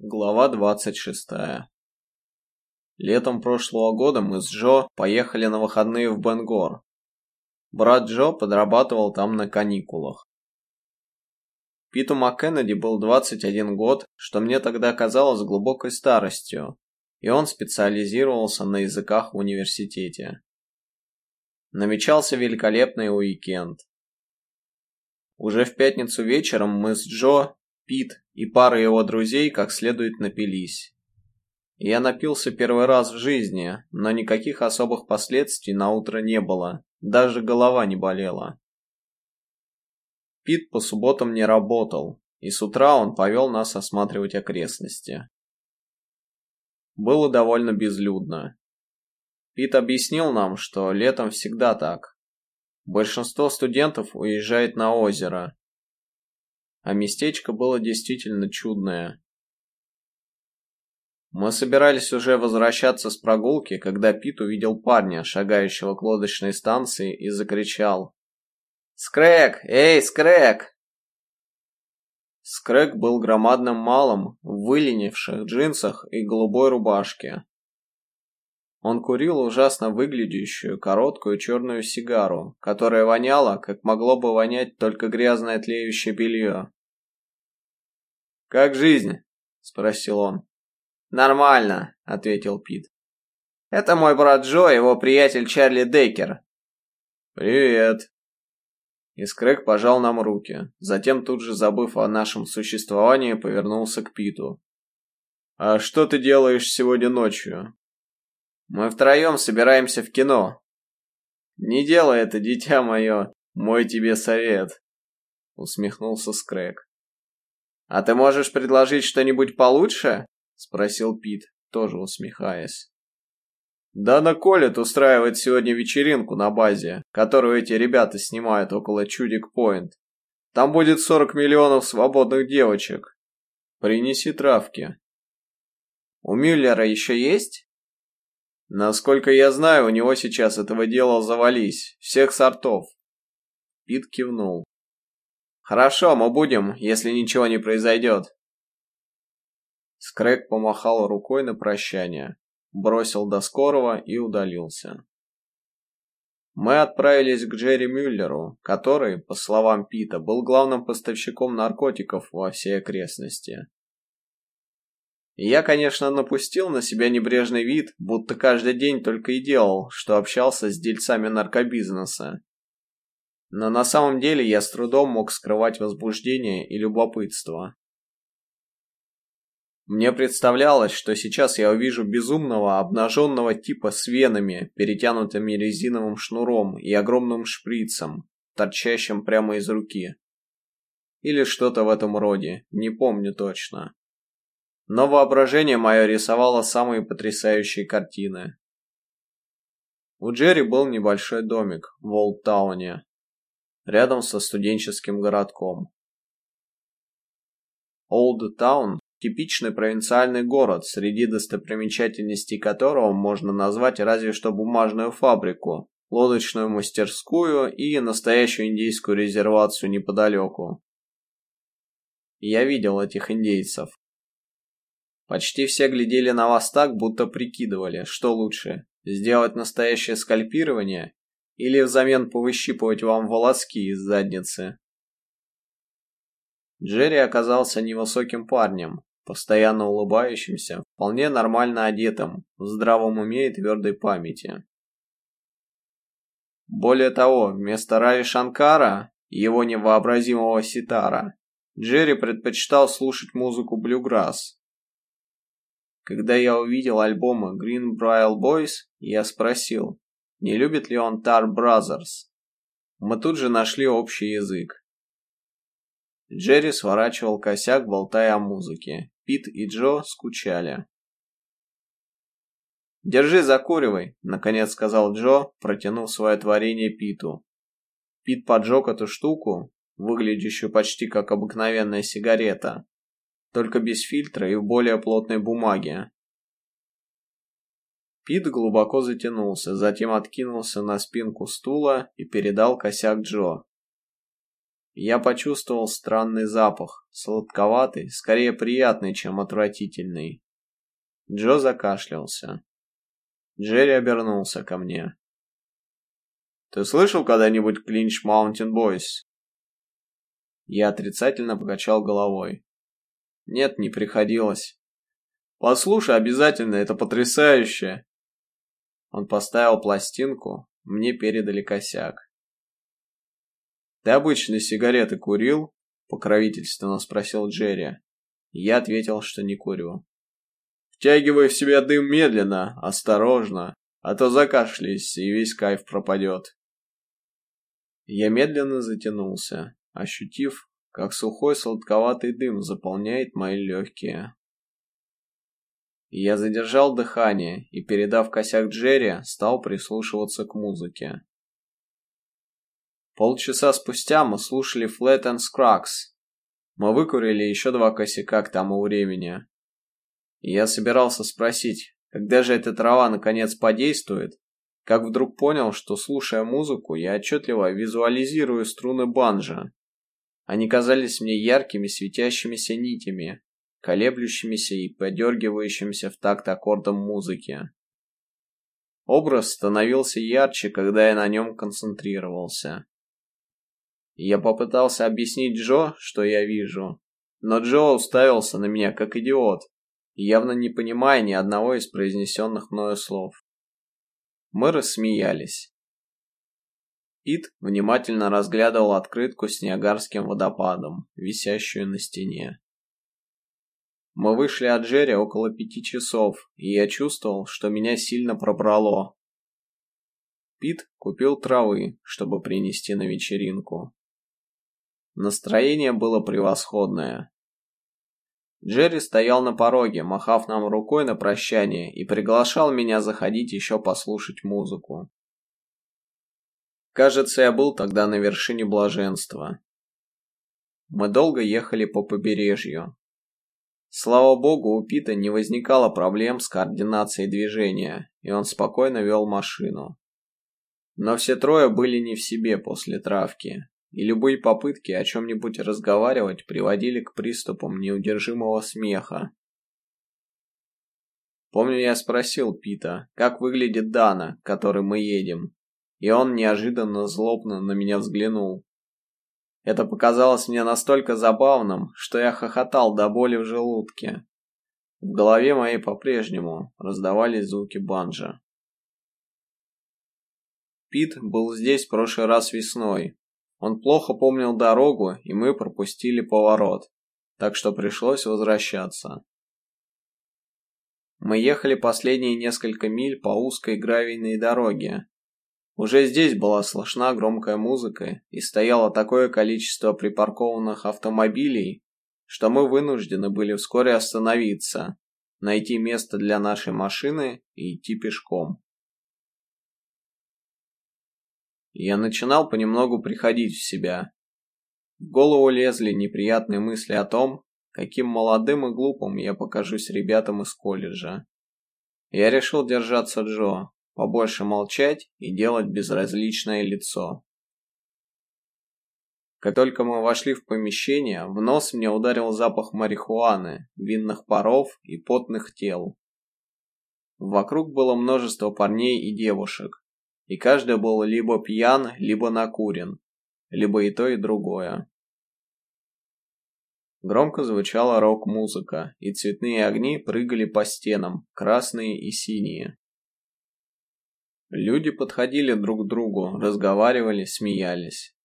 Глава 26. Летом прошлого года мы с Джо поехали на выходные в Бенгор. Брат Джо подрабатывал там на каникулах. Питу МакКеннеди был 21 год, что мне тогда казалось глубокой старостью, и он специализировался на языках в университете. Намечался великолепный уикенд. Уже в пятницу вечером мы с Джо Пит и пара его друзей как следует напились. Я напился первый раз в жизни, но никаких особых последствий на утро не было, даже голова не болела. Пит по субботам не работал, и с утра он повел нас осматривать окрестности. Было довольно безлюдно. Пит объяснил нам, что летом всегда так. Большинство студентов уезжает на озеро, а местечко было действительно чудное. Мы собирались уже возвращаться с прогулки, когда Пит увидел парня, шагающего к лодочной станции, и закричал. «Скрэк! Эй, Скрэк!» Скрэк был громадным малым, в выленивших джинсах и голубой рубашке. Он курил ужасно выглядящую короткую черную сигару, которая воняла, как могло бы вонять только грязное тлеющее белье. «Как жизнь?» – спросил он. «Нормально», – ответил Пит. «Это мой брат Джо, его приятель Чарли Дейкер». «Привет». Искрек пожал нам руки, затем тут же, забыв о нашем существовании, повернулся к Питу. «А что ты делаешь сегодня ночью?» «Мы втроем собираемся в кино». «Не делай это, дитя мое, мой тебе совет», — усмехнулся Скрэк. «А ты можешь предложить что-нибудь получше?» — спросил Пит, тоже усмехаясь. «Дана Колет устраивает сегодня вечеринку на базе, которую эти ребята снимают около Чудик-Пойнт. Там будет 40 миллионов свободных девочек. Принеси травки». «У Мюллера еще есть?» «Насколько я знаю, у него сейчас этого дела завались, всех сортов». Пит кивнул. «Хорошо, мы будем, если ничего не произойдет». Скрэк помахал рукой на прощание, бросил до скорого и удалился. Мы отправились к Джерри Мюллеру, который, по словам Пита, был главным поставщиком наркотиков во всей окрестности. Я, конечно, напустил на себя небрежный вид, будто каждый день только и делал, что общался с дельцами наркобизнеса. Но на самом деле я с трудом мог скрывать возбуждение и любопытство. Мне представлялось, что сейчас я увижу безумного обнаженного типа с венами, перетянутыми резиновым шнуром и огромным шприцем, торчащим прямо из руки. Или что-то в этом роде, не помню точно. Но воображение мое рисовало самые потрясающие картины. У Джерри был небольшой домик в Олдтауне, рядом со студенческим городком. Олд Таун – типичный провинциальный город, среди достопримечательностей которого можно назвать разве что бумажную фабрику, лодочную мастерскую и настоящую индейскую резервацию неподалеку. Я видел этих индейцев. Почти все глядели на вас так, будто прикидывали, что лучше – сделать настоящее скальпирование или взамен повыщипывать вам волоски из задницы. Джерри оказался невысоким парнем, постоянно улыбающимся, вполне нормально одетым, в здравом уме и твердой памяти. Более того, вместо Рави Шанкара, его невообразимого ситара, Джерри предпочитал слушать музыку блюграсс. Когда я увидел альбомы Green Boys, я спросил, не любит ли он Tar Brothers. Мы тут же нашли общий язык. Джерри сворачивал косяк, болтая о музыке. Пит и Джо скучали. «Держи, закуривай», — наконец сказал Джо, протянув свое творение Питу. Пит поджег эту штуку, выглядящую почти как обыкновенная сигарета, только без фильтра и в более плотной бумаге. Пит глубоко затянулся, затем откинулся на спинку стула и передал косяк Джо. Я почувствовал странный запах, сладковатый, скорее приятный, чем отвратительный. Джо закашлялся. Джерри обернулся ко мне. «Ты слышал когда-нибудь Клинч Маунтин Бойс?» Я отрицательно покачал головой. «Нет, не приходилось». «Послушай обязательно, это потрясающе!» Он поставил пластинку, мне передали косяк. «Ты обычно сигареты курил?» — покровительственно спросил Джерри. Я ответил, что не курю. «Втягивай в себя дым медленно, осторожно, а то закашляешься, и весь кайф пропадет». Я медленно затянулся, ощутив, как сухой сладковатый дым заполняет мои легкие. Я задержал дыхание и, передав косяк Джерри, стал прислушиваться к музыке. Полчаса спустя мы слушали Flat and Scruggs. Мы выкурили еще два косяка к тому времени. Я собирался спросить, когда же эта трава наконец подействует, как вдруг понял, что, слушая музыку, я отчетливо визуализирую струны банджа. Они казались мне яркими светящимися нитями, колеблющимися и подергивающимися в такт аккордом музыки. Образ становился ярче, когда я на нем концентрировался. Я попытался объяснить Джо, что я вижу, но Джо уставился на меня как идиот, явно не понимая ни одного из произнесенных мною слов. Мы рассмеялись. Ит внимательно разглядывал открытку с Ниагарским водопадом, висящую на стене. Мы вышли от Джерри около пяти часов, и я чувствовал, что меня сильно пробрало. Пит купил травы, чтобы принести на вечеринку. Настроение было превосходное. Джерри стоял на пороге, махав нам рукой на прощание и приглашал меня заходить еще послушать музыку. Кажется, я был тогда на вершине блаженства. Мы долго ехали по побережью. Слава богу, у Пита не возникало проблем с координацией движения, и он спокойно вел машину. Но все трое были не в себе после травки, и любые попытки о чем-нибудь разговаривать приводили к приступам неудержимого смеха. Помню, я спросил Пита, как выглядит Дана, к которой мы едем, и он неожиданно злобно на меня взглянул. Это показалось мне настолько забавным, что я хохотал до боли в желудке. В голове моей по-прежнему раздавались звуки банджа. Пит был здесь в прошлый раз весной, он плохо помнил дорогу, и мы пропустили поворот, так что пришлось возвращаться. Мы ехали последние несколько миль по узкой гравийной дороге. Уже здесь была слышна громкая музыка, и стояло такое количество припаркованных автомобилей, что мы вынуждены были вскоре остановиться, найти место для нашей машины и идти пешком. Я начинал понемногу приходить в себя. В голову лезли неприятные мысли о том, каким молодым и глупым я покажусь ребятам из колледжа. Я решил держаться Джо, побольше молчать и делать безразличное лицо. Как только мы вошли в помещение, в нос мне ударил запах марихуаны, винных паров и потных тел. Вокруг было множество парней и девушек, и каждый был либо пьян, либо накурен, либо и то, и другое. Громко звучала рок-музыка, и цветные огни прыгали по стенам, красные и синие. Люди подходили друг к другу, разговаривали, смеялись.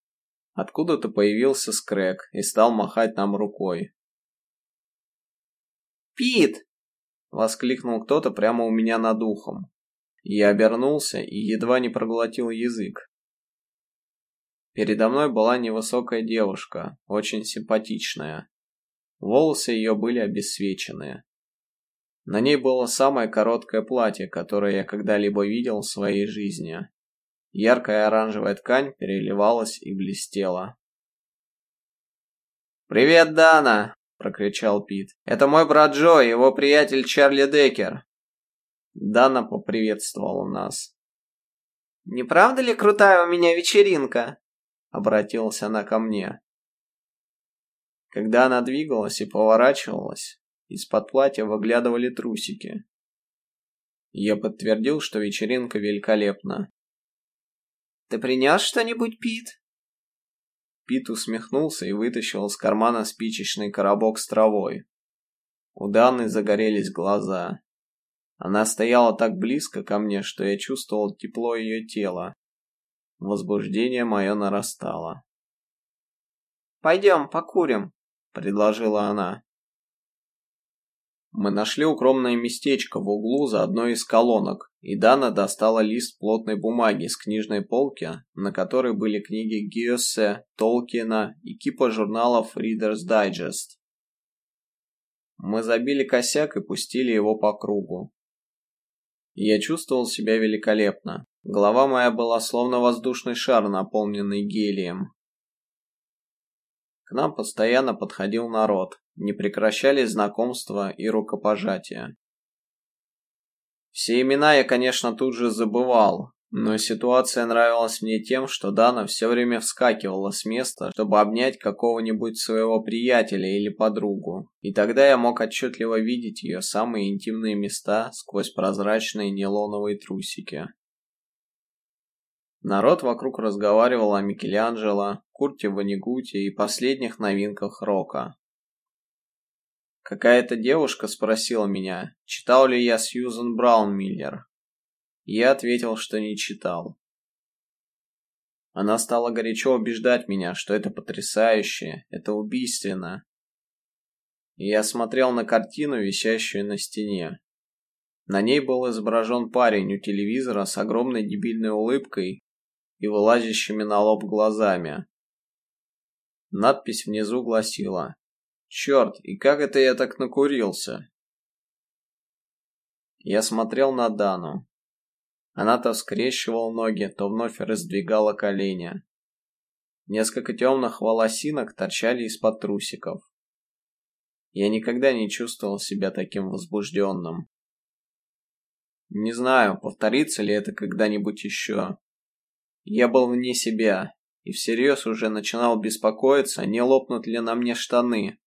Откуда-то появился Скрэк и стал махать нам рукой. «Пит!» — воскликнул кто-то прямо у меня над ухом. Я обернулся и едва не проглотил язык. Передо мной была невысокая девушка, очень симпатичная. Волосы ее были обесцвеченные. На ней было самое короткое платье, которое я когда-либо видел в своей жизни. Яркая оранжевая ткань переливалась и блестела. «Привет, Дана!» – прокричал Пит. «Это мой брат Джо и его приятель Чарли Деккер. Дана поприветствовала нас. «Не правда ли крутая у меня вечеринка?» Обратилась она ко мне. Когда она двигалась и поворачивалась, из-под платья выглядывали трусики. Я подтвердил, что вечеринка великолепна. «Ты принес что-нибудь, Пит?» Пит усмехнулся и вытащил из кармана спичечный коробок с травой. У Даны загорелись глаза. Она стояла так близко ко мне, что я чувствовал тепло ее тела. Возбуждение мое нарастало. «Пойдем, покурим», — предложила она. Мы нашли укромное местечко в углу за одной из колонок, и Дана достала лист плотной бумаги с книжной полки, на которой были книги Гиоссе, Толкина и кипа журналов Reader's Digest. Мы забили косяк и пустили его по кругу. Я чувствовал себя великолепно. Голова моя была словно воздушный шар, наполненный гелием. К нам постоянно подходил народ, не прекращались знакомства и рукопожатия. Все имена я, конечно, тут же забывал, но ситуация нравилась мне тем, что Дана все время вскакивала с места, чтобы обнять какого-нибудь своего приятеля или подругу, и тогда я мог отчетливо видеть ее самые интимные места сквозь прозрачные нейлоновые трусики. Народ вокруг разговаривал о Микеланджело, Курте Ванигуте и последних новинках рока. Какая-то девушка спросила меня, читал ли я Сьюзен Браун Миллер. Я ответил, что не читал. Она стала горячо убеждать меня, что это потрясающе, это убийственно. И я смотрел на картину, висящую на стене. На ней был изображен парень у телевизора с огромной дебильной улыбкой и вылазящими на лоб глазами. Надпись внизу гласила «Черт, и как это я так накурился?» Я смотрел на Дану. Она то скрещивала ноги, то вновь раздвигала колени. Несколько темных волосинок торчали из-под трусиков. Я никогда не чувствовал себя таким возбужденным. Не знаю, повторится ли это когда-нибудь еще. Я был вне себя и всерьез уже начинал беспокоиться, не лопнут ли на мне штаны.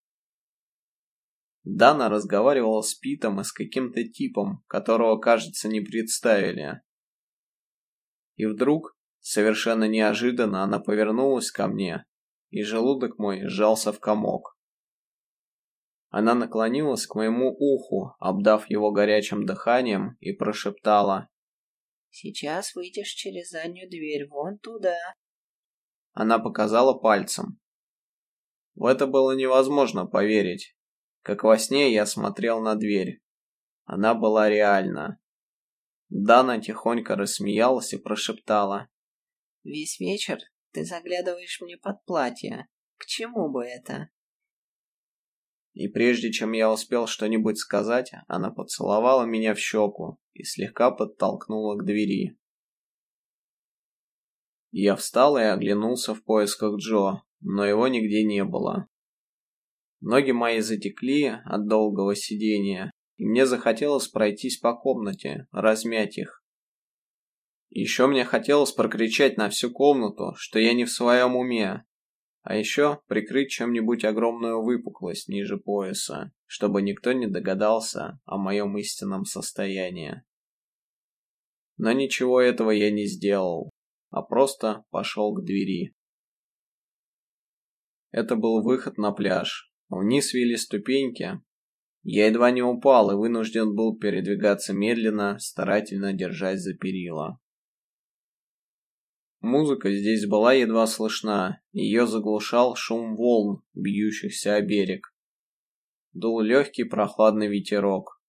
Дана разговаривала с Питом и с каким-то типом, которого, кажется, не представили. И вдруг, совершенно неожиданно, она повернулась ко мне, и желудок мой сжался в комок. Она наклонилась к моему уху, обдав его горячим дыханием, и прошептала. Сейчас выйдешь через заднюю дверь, вон туда. Она показала пальцем. В это было невозможно поверить. Как во сне я смотрел на дверь. Она была реальна. Дана тихонько рассмеялась и прошептала. «Весь вечер ты заглядываешь мне под платье. К чему бы это?» И прежде чем я успел что-нибудь сказать, она поцеловала меня в щеку и слегка подтолкнула к двери. Я встал и оглянулся в поисках Джо, но его нигде не было. Ноги мои затекли от долгого сидения, и мне захотелось пройтись по комнате, размять их. Еще мне хотелось прокричать на всю комнату, что я не в своем уме, а еще прикрыть чем-нибудь огромную выпуклость ниже пояса, чтобы никто не догадался о моем истинном состоянии. Но ничего этого я не сделал, а просто пошел к двери. Это был выход на пляж. Вниз вели ступеньки. Я едва не упал и вынужден был передвигаться медленно, старательно держась за перила. Музыка здесь была едва слышна, ее заглушал шум волн, бьющихся о берег. Дул легкий прохладный ветерок.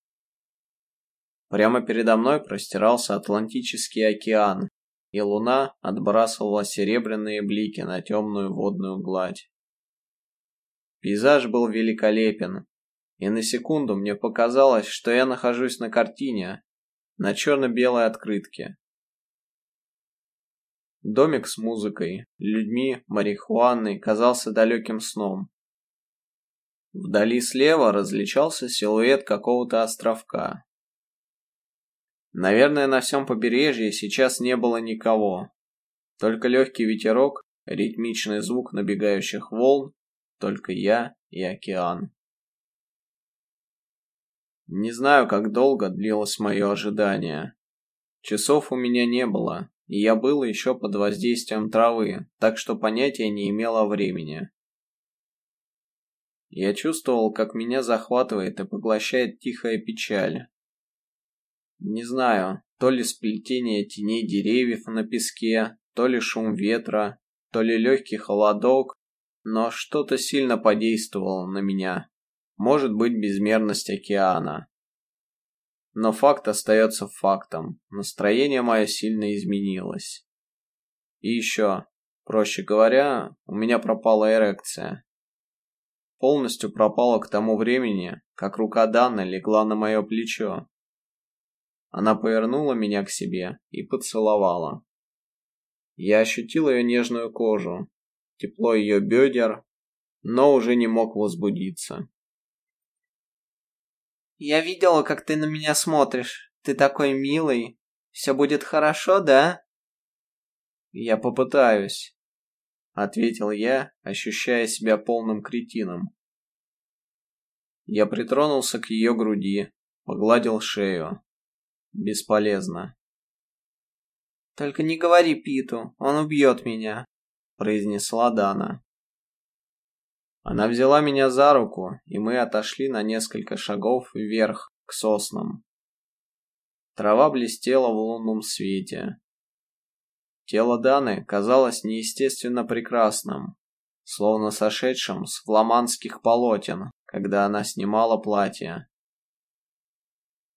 Прямо передо мной простирался Атлантический океан, и луна отбрасывала серебряные блики на темную водную гладь. Пейзаж был великолепен, и на секунду мне показалось, что я нахожусь на картине, на черно-белой открытке. Домик с музыкой, людьми, марихуаной казался далеким сном. Вдали слева различался силуэт какого-то островка. Наверное, на всем побережье сейчас не было никого. Только легкий ветерок, ритмичный звук набегающих волн, только я и океан. Не знаю, как долго длилось мое ожидание. Часов у меня не было, и я был еще под воздействием травы, так что понятия не имел о времени. Я чувствовал, как меня захватывает и поглощает тихая печаль. Не знаю, то ли сплетение теней деревьев на песке, то ли шум ветра, то ли легкий холодок, но что-то сильно подействовало на меня. Может быть, безмерность океана. Но факт остается фактом. Настроение мое сильно изменилось. И еще, проще говоря, у меня пропала эрекция. Полностью пропала к тому времени, как рука Даны легла на мое плечо. Она повернула меня к себе и поцеловала. Я ощутил ее нежную кожу, тепло ее бедер, но уже не мог возбудиться. «Я видела, как ты на меня смотришь. Ты такой милый. Все будет хорошо, да?» «Я попытаюсь», — ответил я, ощущая себя полным кретином. Я притронулся к ее груди, погладил шею. Бесполезно. «Только не говори Питу, он убьет меня», — произнесла Дана. Она взяла меня за руку, и мы отошли на несколько шагов вверх, к соснам. Трава блестела в лунном свете. Тело Даны казалось неестественно прекрасным, словно сошедшим с фламандских полотен, когда она снимала платье.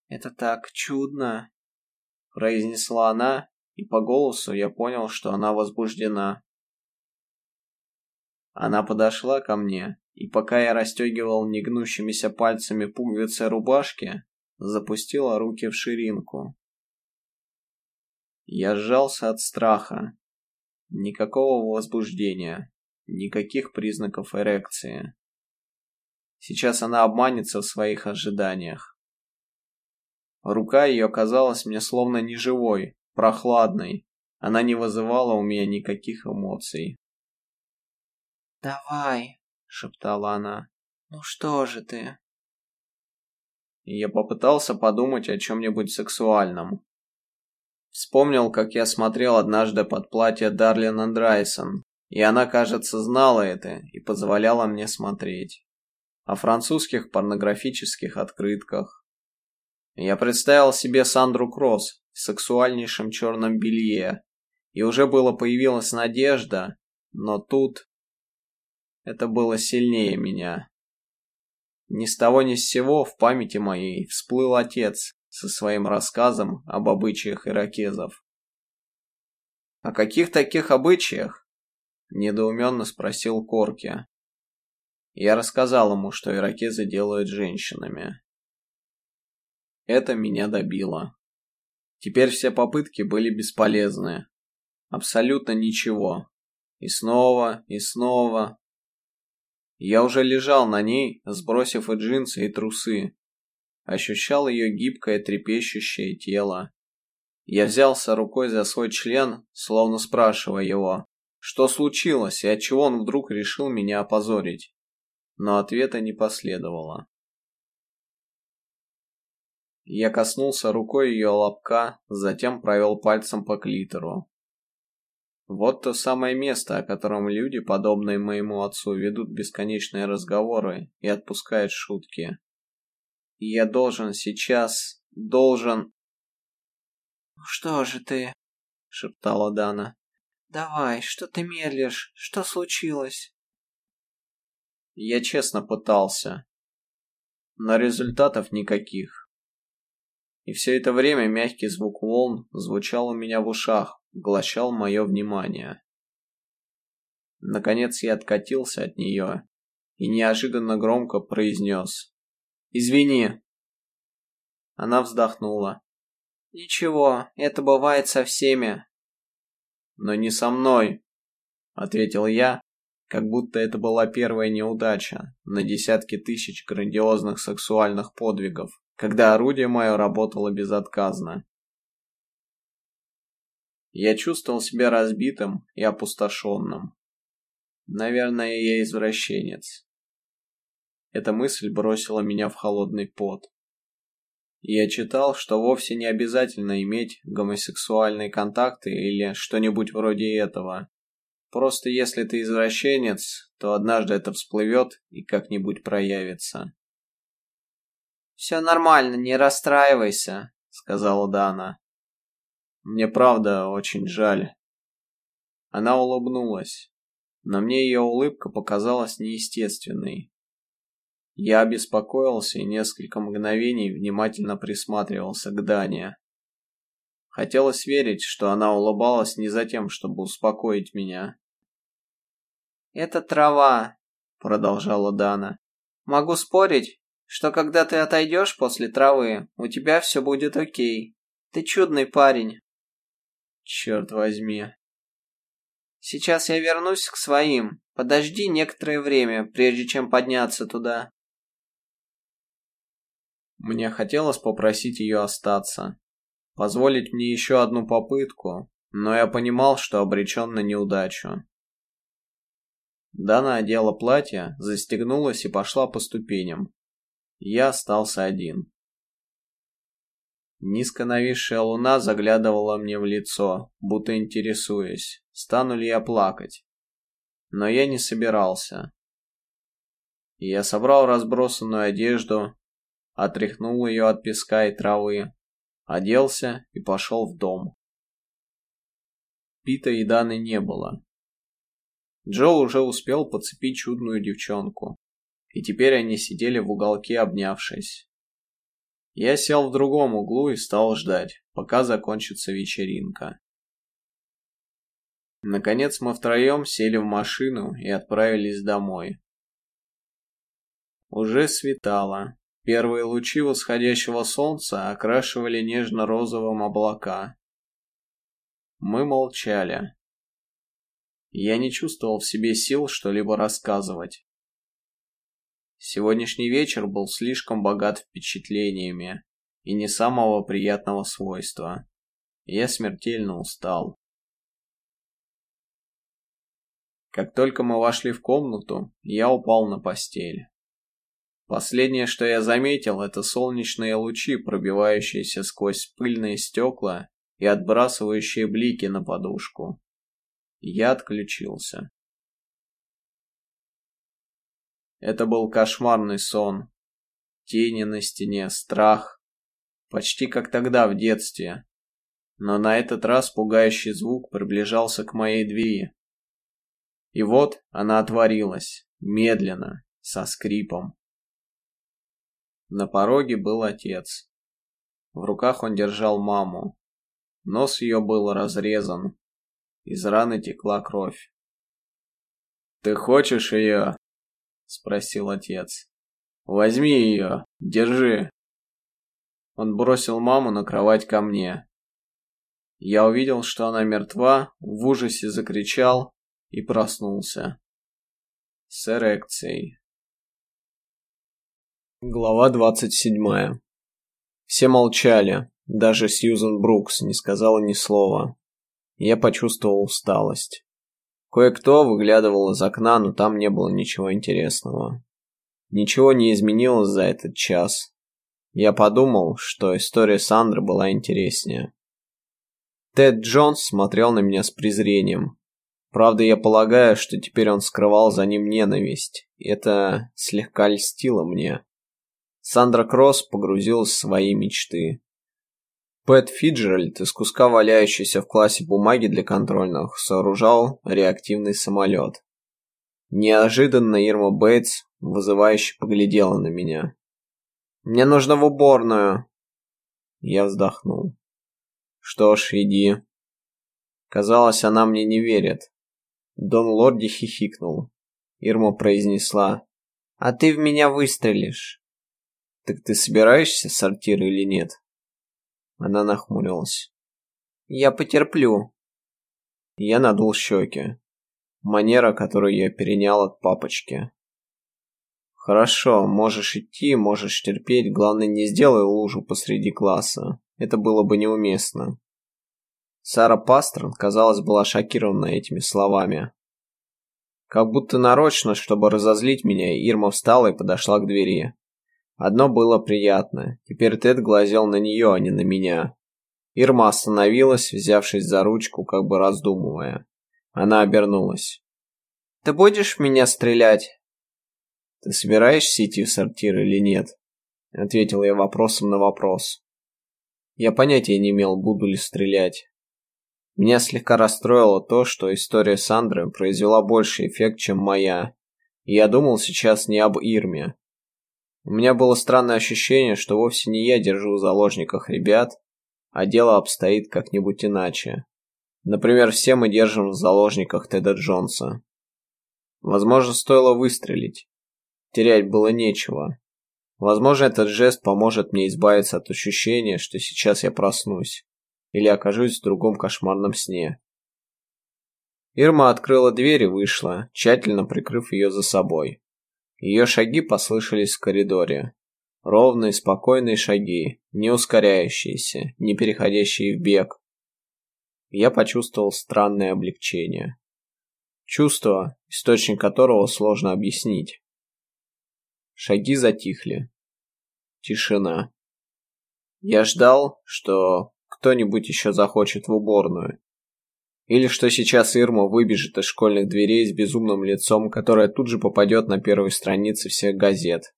«Это так чудно!» — произнесла она, и по голосу я понял, что она возбуждена. Она подошла ко мне, и пока я расстегивал негнущимися пальцами пуговицы рубашки, запустила руки в ширинку. Я сжался от страха. Никакого возбуждения, никаких признаков эрекции. Сейчас она обманется в своих ожиданиях. Рука ее казалась мне словно неживой, прохладной. Она не вызывала у меня никаких эмоций. «Давай», — шептала она. «Ну что же ты?» я попытался подумать о чем-нибудь сексуальном. Вспомнил, как я смотрел однажды под платье Дарлин Андрайсон, и она, кажется, знала это и позволяла мне смотреть. О французских порнографических открытках. Я представил себе Сандру Кросс, в сексуальнейшем черном белье. И уже было появилась надежда, но тут... Это было сильнее меня. Ни с того ни с сего в памяти моей всплыл отец со своим рассказом об обычаях иракезов. «О каких таких обычаях?» – недоуменно спросил Корки. Я рассказал ему, что иракезы делают женщинами. Это меня добило. Теперь все попытки были бесполезны. Абсолютно ничего. И снова, и снова. Я уже лежал на ней, сбросив и джинсы, и трусы. Ощущал ее гибкое трепещущее тело. Я взялся рукой за свой член, словно спрашивая его, что случилось и отчего он вдруг решил меня опозорить. Но ответа не последовало. Я коснулся рукой ее лобка, затем провел пальцем по клитору. Вот то самое место, о котором люди, подобные моему отцу, ведут бесконечные разговоры и отпускают шутки. И я должен сейчас, должен... «Ну что же ты?» — шептала Дана. «Давай, что ты медлишь? Что случилось?» Я честно пытался. Но результатов никаких. И все это время мягкий звук волн звучал у меня в ушах, поглощал мое внимание. Наконец я откатился от нее и неожиданно громко произнес «Извини». Она вздохнула. «Ничего, это бывает со всеми». «Но не со мной», — ответил я, как будто это была первая неудача на десятки тысяч грандиозных сексуальных подвигов когда орудие мое работало безотказно. Я чувствовал себя разбитым и опустошенным. Наверное, я извращенец. Эта мысль бросила меня в холодный пот. Я читал, что вовсе не обязательно иметь гомосексуальные контакты или что-нибудь вроде этого. Просто если ты извращенец, то однажды это всплывет и как-нибудь проявится. «Все нормально, не расстраивайся», — сказала Дана. «Мне правда очень жаль». Она улыбнулась, но мне ее улыбка показалась неестественной. Я обеспокоился и несколько мгновений внимательно присматривался к Дане. Хотелось верить, что она улыбалась не за тем, чтобы успокоить меня. «Это трава», — продолжала Дана. «Могу спорить, что когда ты отойдешь после травы, у тебя все будет окей. Ты чудный парень». «Черт возьми». «Сейчас я вернусь к своим. Подожди некоторое время, прежде чем подняться туда». Мне хотелось попросить ее остаться, позволить мне еще одну попытку, но я понимал, что обречен на неудачу. Дана одела платье, застегнулась и пошла по ступеням. Я остался один. Низко нависшая луна заглядывала мне в лицо, будто интересуясь, стану ли я плакать. Но я не собирался. Я собрал разбросанную одежду, отряхнул ее от песка и травы, оделся и пошел в дом. Пита и Даны не было. Джо уже успел подцепить чудную девчонку, и теперь они сидели в уголке, обнявшись. Я сел в другом углу и стал ждать, пока закончится вечеринка. Наконец мы втроем сели в машину и отправились домой. Уже светало, Первые лучи восходящего солнца окрашивали нежно-розовым облака. Мы молчали. Я не чувствовал в себе сил что-либо рассказывать. Сегодняшний вечер был слишком богат впечатлениями и не самого приятного свойства. Я смертельно устал. Как только мы вошли в комнату, я упал на постель. Последнее, что я заметил, это солнечные лучи, пробивающиеся сквозь пыльные стекла и отбрасывающие блики на подушку. Я отключился. Это был кошмарный сон. Тени на стене, страх. Почти как тогда в детстве. Но на этот раз пугающий звук приближался к моей двери. И вот она отворилась, медленно, со скрипом. На пороге был отец. В руках он держал маму. Нос ее был разрезан. Из раны текла кровь. «Ты хочешь ее?» — спросил отец. «Возьми ее, держи». Он бросил маму на кровать ко мне. Я увидел, что она мертва, в ужасе закричал и проснулся. С эрекцией. Глава 27. Все молчали, даже Сьюзен Брукс не сказала ни слова. Я почувствовал усталость. Кое-кто выглядывал из окна, но там не было ничего интересного. Ничего не изменилось за этот час. Я подумал, что история Сандры была интереснее. Тед Джонс смотрел на меня с презрением. Правда, я полагаю, что теперь он скрывал за ним ненависть. Это слегка льстило мне. Сандра Кросс погрузилась в свои мечты. Пэт Фиджеральд из куска валяющейся в классе бумаги для контрольных сооружал реактивный самолет. Неожиданно Ирма Бейтс вызывающе поглядела на меня. «Мне нужно в уборную!» Я вздохнул. «Что ж, иди». Казалось, она мне не верит. Дон Лорди хихикнул. Ирма произнесла. «А ты в меня выстрелишь». «Так ты собираешься в сортир или нет?» Она нахмурилась. «Я потерплю». Я надул щеки. Манера, которую я перенял от папочки. «Хорошо, можешь идти, можешь терпеть, главное не сделай лужу посреди класса. Это было бы неуместно». Сара Пастрон, казалось, была шокирована этими словами. Как будто нарочно, чтобы разозлить меня, Ирма встала и подошла к двери. Одно было приятно. Теперь Тед глазел на нее, а не на меня. Ирма остановилась, взявшись за ручку, как бы раздумывая. Она обернулась. «Ты будешь в меня стрелять?» «Ты собираешься идти в сортир или нет?» Ответил я вопросом на вопрос. Я понятия не имел, буду ли стрелять. Меня слегка расстроило то, что история Сандры произвела больший эффект, чем моя. И я думал сейчас не об Ирме. У меня было странное ощущение, что вовсе не я держу в заложниках ребят, а дело обстоит как-нибудь иначе. Например, все мы держим в заложниках Теда Джонса. Возможно, стоило выстрелить. Терять было нечего. Возможно, этот жест поможет мне избавиться от ощущения, что сейчас я проснусь или окажусь в другом кошмарном сне. Ирма открыла дверь и вышла, тщательно прикрыв ее за собой. Ее шаги послышались в коридоре. Ровные, спокойные шаги, не ускоряющиеся, не переходящие в бег. Я почувствовал странное облегчение. Чувство, источник которого сложно объяснить. Шаги затихли. Тишина. Я ждал, что кто-нибудь еще захочет в уборную. Или что сейчас Ирма выбежит из школьных дверей с безумным лицом, которое тут же попадет на первые страницы всех газет.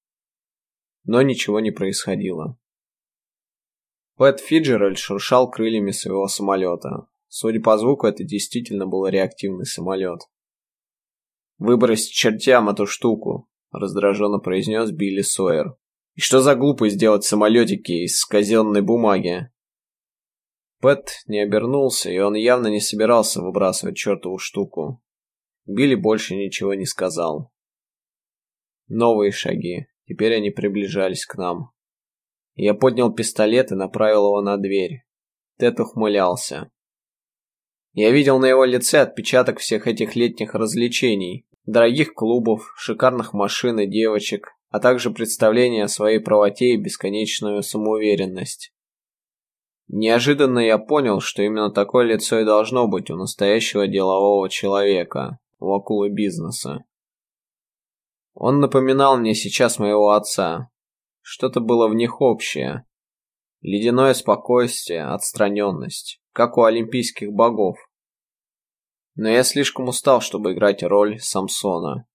Но ничего не происходило. Пэт Фиджеральд шуршал крыльями своего самолета. Судя по звуку, это действительно был реактивный самолет. «Выбрось чертям эту штуку», — раздраженно произнес Билли Сойер. «И что за глупость делать самолетики из казенной бумаги?» Пэт не обернулся, и он явно не собирался выбрасывать чертову штуку. Билли больше ничего не сказал. Новые шаги. Теперь они приближались к нам. Я поднял пистолет и направил его на дверь. Тед ухмылялся. Я видел на его лице отпечаток всех этих летних развлечений, дорогих клубов, шикарных машин и девочек, а также представление о своей правоте и бесконечную самоуверенность. Неожиданно я понял, что именно такое лицо и должно быть у настоящего делового человека, у акулы бизнеса. Он напоминал мне сейчас моего отца. Что-то было в них общее. Ледяное спокойствие, отстраненность, как у олимпийских богов. Но я слишком устал, чтобы играть роль Самсона.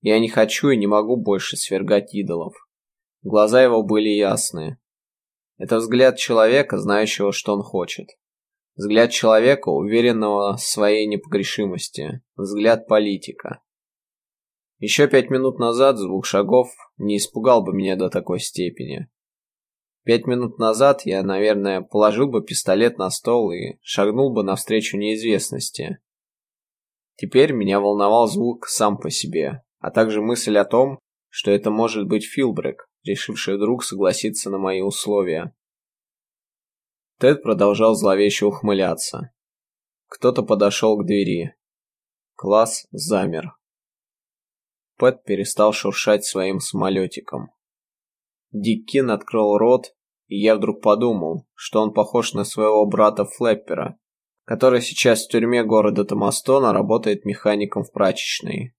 Я не хочу и не могу больше свергать идолов. Глаза его были ясные. Это взгляд человека, знающего, что он хочет. Взгляд человека, уверенного в своей непогрешимости. Взгляд политика. Еще пять минут назад звук шагов не испугал бы меня до такой степени. Пять минут назад я, наверное, положил бы пистолет на стол и шагнул бы навстречу неизвестности. Теперь меня волновал звук сам по себе, а также мысль о том, что это может быть Филбрек, решивший вдруг согласиться на мои условия. Тед продолжал зловеще ухмыляться. Кто-то подошел к двери. Класс замер. Пэт перестал шуршать своим самолетиком. Диккин открыл рот, и я вдруг подумал, что он похож на своего брата Флэппера, который сейчас в тюрьме города Томастона работает механиком в прачечной.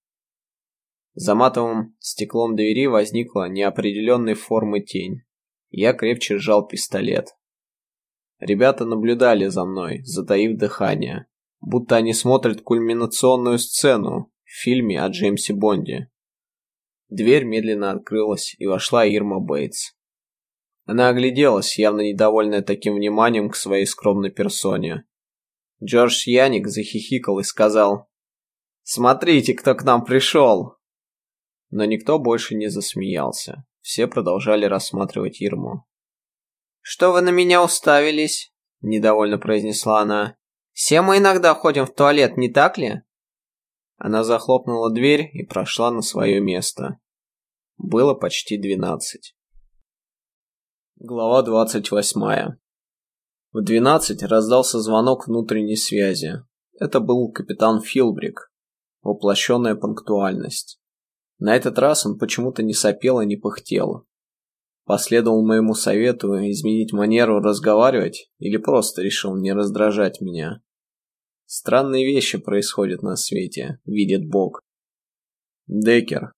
За матовым стеклом двери возникла неопределенной формы тень. Я крепче сжал пистолет. Ребята наблюдали за мной, затаив дыхание, будто они смотрят кульминационную сцену в фильме о Джеймсе Бонде. Дверь медленно открылась, и вошла Ирма Бейтс. Она огляделась, явно недовольная таким вниманием к своей скромной персоне. Джордж Яник захихикал и сказал «Смотрите, кто к нам пришел!» Но никто больше не засмеялся. Все продолжали рассматривать Ирму. «Что вы на меня уставились?» – недовольно произнесла она. «Все мы иногда ходим в туалет, не так ли?» Она захлопнула дверь и прошла на свое место. Было почти двенадцать. Глава двадцать восьмая. В двенадцать раздался звонок внутренней связи. Это был капитан Филбрик. Воплощенная пунктуальность. На этот раз он почему-то не сопел и не пыхтел. Последовал моему совету изменить манеру разговаривать или просто решил не раздражать меня. Странные вещи происходят на свете, видит Бог. Декер.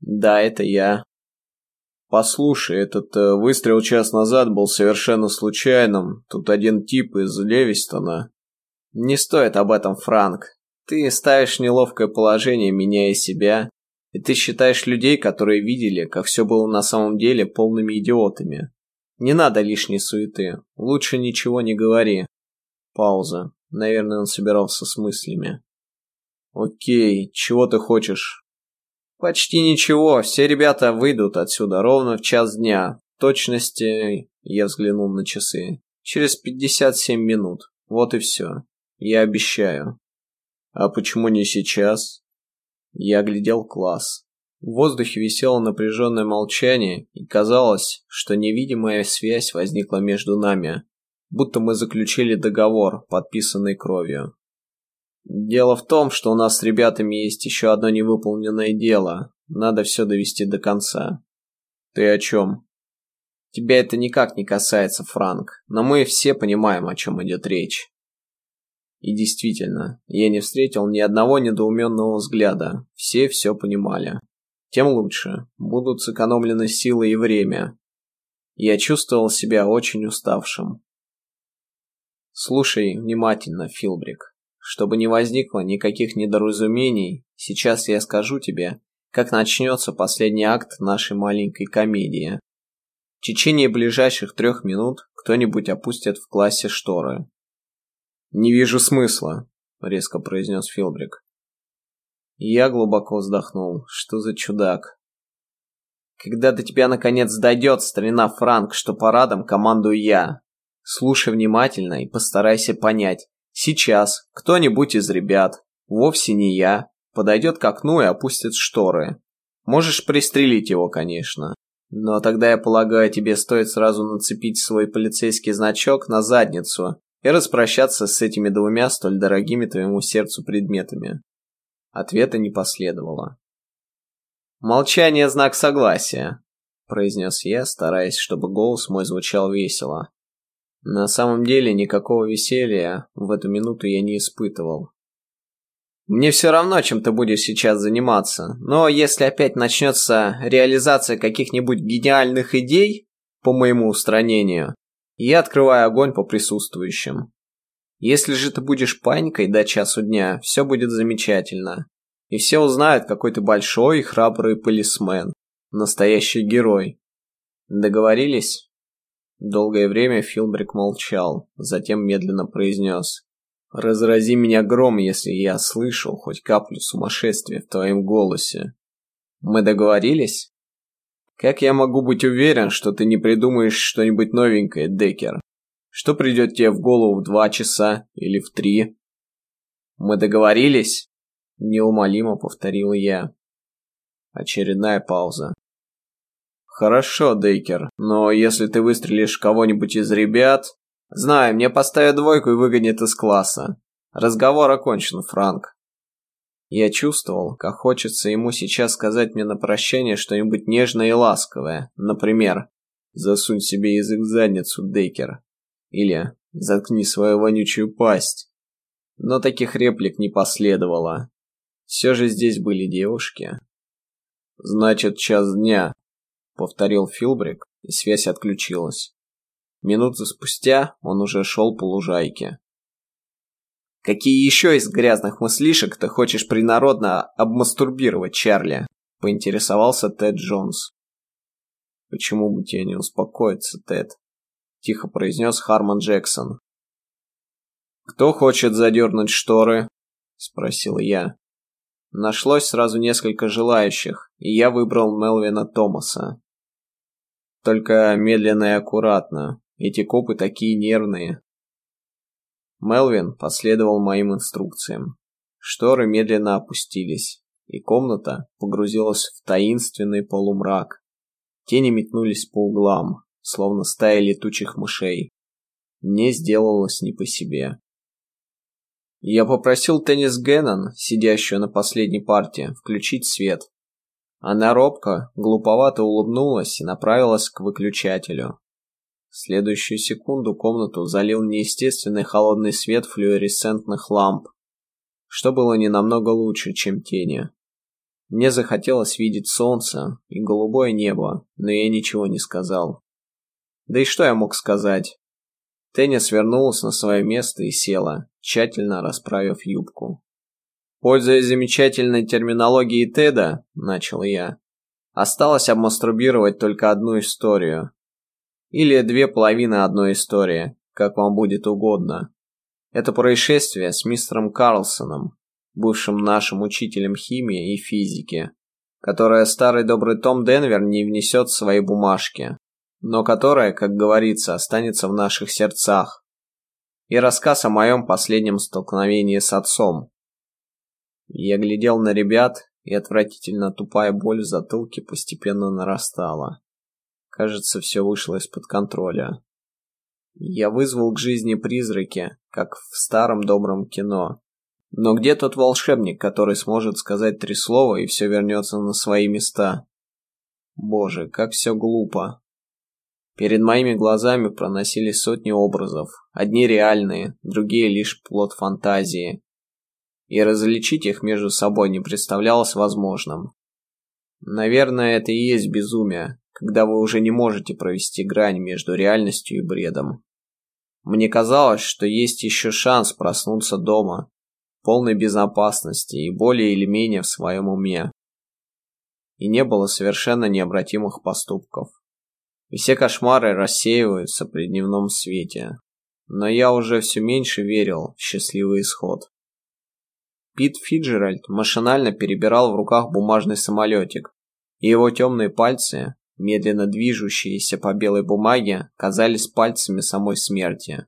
Да, это я. Послушай, этот э, выстрел час назад был совершенно случайным. Тут один тип из Левистона. Не стоит об этом, Франк. Ты ставишь неловкое положение, меняя себя, и ты считаешь людей, которые видели, как все было на самом деле, полными идиотами. Не надо лишней суеты. Лучше ничего не говори. Пауза. Наверное, он собирался с мыслями. Окей, чего ты хочешь? Почти ничего. Все ребята выйдут отсюда ровно в час дня. В точности, я взглянул на часы. Через 57 минут. Вот и все. Я обещаю. А почему не сейчас? Я оглядел класс. В воздухе висело напряженное молчание, и казалось, что невидимая связь возникла между нами, будто мы заключили договор, подписанный кровью. Дело в том, что у нас с ребятами есть еще одно невыполненное дело. Надо все довести до конца. Ты о чем? Тебя это никак не касается, Франк, но мы все понимаем, о чем идет речь. И действительно, я не встретил ни одного недоуменного взгляда. Все все понимали. Тем лучше. Будут сэкономлены силы и время. Я чувствовал себя очень уставшим. Слушай внимательно, Филбрик. Чтобы не возникло никаких недоразумений, сейчас я скажу тебе, как начнется последний акт нашей маленькой комедии. В течение ближайших трех минут кто-нибудь опустит в классе шторы. «Не вижу смысла», — резко произнес Филбрик. Я глубоко вздохнул. Что за чудак? Когда до тебя наконец дойдет, старина Франк, что парадом командую я. Слушай внимательно и постарайся понять. Сейчас кто-нибудь из ребят, вовсе не я, подойдет к окну и опустит шторы. Можешь пристрелить его, конечно. Но тогда, я полагаю, тебе стоит сразу нацепить свой полицейский значок на задницу и распрощаться с этими двумя столь дорогими твоему сердцу предметами. Ответа не последовало. «Молчание – знак согласия», – произнес я, стараясь, чтобы голос мой звучал весело. На самом деле никакого веселья в эту минуту я не испытывал. Мне все равно, чем ты будешь сейчас заниматься, но если опять начнется реализация каких-нибудь гениальных идей по моему устранению, я открываю огонь по присутствующим. Если же ты будешь паникой до часу дня, все будет замечательно. И все узнают, какой ты большой и храбрый полисмен. Настоящий герой. Договорились? Долгое время Филбрик молчал, затем медленно произнес. «Разрази меня гром, если я слышал хоть каплю сумасшествия в твоем голосе. Мы договорились?» Как я могу быть уверен, что ты не придумаешь что-нибудь новенькое, Деккер? Что придет тебе в голову в два часа или в три? Мы договорились? Неумолимо повторил я. Очередная пауза. Хорошо, Дейкер, но если ты выстрелишь кого-нибудь из ребят... Знаю, мне поставят двойку и выгонят из класса. Разговор окончен, Франк. Я чувствовал, как хочется ему сейчас сказать мне на прощание что-нибудь нежное и ласковое. Например, «Засунь себе язык в задницу, Дейкер». Или «Заткни свою вонючую пасть». Но таких реплик не последовало. Все же здесь были девушки. «Значит, час дня», — повторил Филбрик, и связь отключилась. Минуты спустя он уже шел по лужайке. Какие еще из грязных мыслишек ты хочешь принародно обмастурбировать, Чарли? Поинтересовался Тед Джонс. Почему бы тебе не успокоиться, Тед? Тихо произнес Харман Джексон. Кто хочет задернуть шторы? Спросил я. Нашлось сразу несколько желающих, и я выбрал Мелвина Томаса. Только медленно и аккуратно. Эти копы такие нервные. Мелвин последовал моим инструкциям. Шторы медленно опустились, и комната погрузилась в таинственный полумрак. Тени метнулись по углам, словно стая летучих мышей. Мне сделалось не по себе. Я попросил Теннис Геннон, сидящую на последней партии, включить свет. Она робко, глуповато улыбнулась и направилась к выключателю. В следующую секунду комнату залил неестественный холодный свет флуоресцентных ламп, что было не намного лучше, чем тени. Мне захотелось видеть солнце и голубое небо, но я ничего не сказал. Да и что я мог сказать? Теннис вернулась на свое место и села, тщательно расправив юбку. Пользуясь замечательной терминологией Теда, начал я, осталось обмастурбировать только одну историю. Или две половины одной истории, как вам будет угодно. Это происшествие с мистером Карлсоном, бывшим нашим учителем химии и физики, которое старый добрый Том Денвер не внесет в свои бумажки, но которое, как говорится, останется в наших сердцах. И рассказ о моем последнем столкновении с отцом. Я глядел на ребят, и отвратительно тупая боль в затылке постепенно нарастала. Кажется, все вышло из-под контроля. Я вызвал к жизни призраки, как в старом добром кино, но где тот волшебник, который сможет сказать три слова и все вернется на свои места? Боже, как все глупо. Перед моими глазами проносились сотни образов, одни реальные, другие лишь плод фантазии. И различить их между собой не представлялось возможным. Наверное, это и есть безумие, когда вы уже не можете провести грань между реальностью и бредом. Мне казалось, что есть еще шанс проснуться дома, полной безопасности и более или менее в своем уме. И не было совершенно необратимых поступков. И все кошмары рассеиваются при дневном свете. Но я уже все меньше верил в счастливый исход. Пит Фиджеральд машинально перебирал в руках бумажный самолетик, и его темные пальцы, медленно движущиеся по белой бумаге, казались пальцами самой смерти.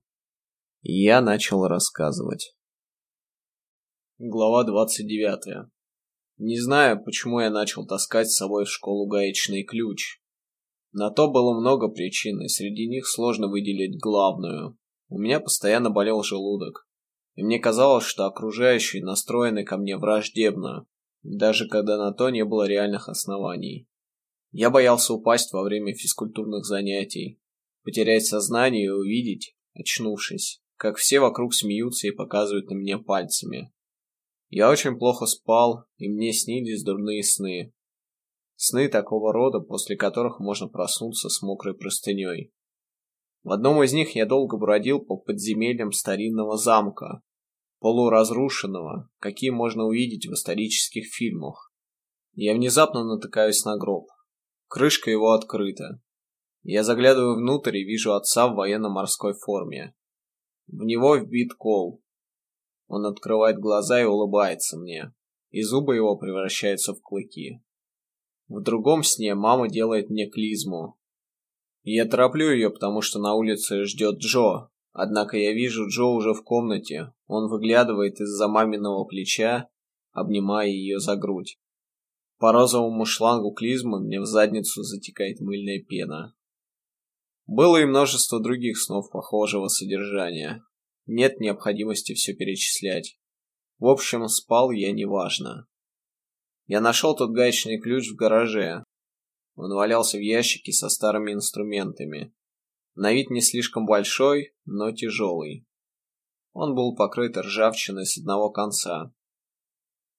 И я начал рассказывать. Глава 29. Не знаю, почему я начал таскать с собой в школу гаечный ключ. На то было много причин, и среди них сложно выделить главную. У меня постоянно болел желудок, и мне казалось, что окружающие настроены ко мне враждебно, даже когда на то не было реальных оснований. Я боялся упасть во время физкультурных занятий, потерять сознание и увидеть, очнувшись, как все вокруг смеются и показывают на меня пальцами. Я очень плохо спал, и мне снились дурные сны. Сны такого рода, после которых можно проснуться с мокрой простыней. В одном из них я долго бродил по подземельям старинного замка, полуразрушенного, какие можно увидеть в исторических фильмах. Я внезапно натыкаюсь на гроб. Крышка его открыта. Я заглядываю внутрь и вижу отца в военно-морской форме. В него вбит кол, он открывает глаза и улыбается мне, и зубы его превращаются в клыки. В другом сне мама делает мне клизму. я тороплю ее, потому что на улице ждет Джо. Однако я вижу Джо уже в комнате. Он выглядывает из-за маминого плеча, обнимая ее за грудь. По розовому шлангу клизмы мне в задницу затекает мыльная пена. Было и множество других снов похожего содержания. Нет необходимости все перечислять. В общем, спал я неважно. Я нашел тот гаечный ключ в гараже. Он валялся в ящике со старыми инструментами. На вид не слишком большой, но тяжелый. Он был покрыт ржавчиной с одного конца.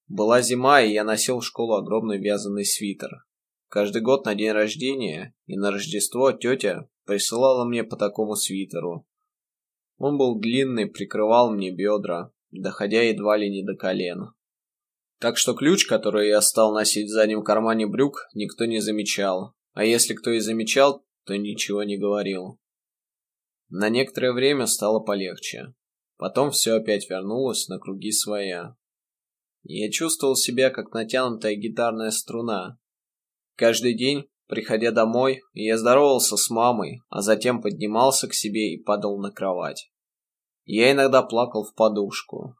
Была зима, и я носил в школу огромный вязаный свитер. Каждый год на день рождения и на Рождество тетя присылала мне по такому свитеру. Он был длинный, прикрывал мне бедра, доходя едва ли не до колена. Так что ключ, который я стал носить в заднем кармане брюк, никто не замечал. А если кто и замечал, то ничего не говорил. На некоторое время стало полегче. Потом все опять вернулось на круги своя. Я чувствовал себя, как натянутая гитарная струна. Каждый день Приходя домой, я здоровался с мамой, а затем поднимался к себе и падал на кровать. Я иногда плакал в подушку,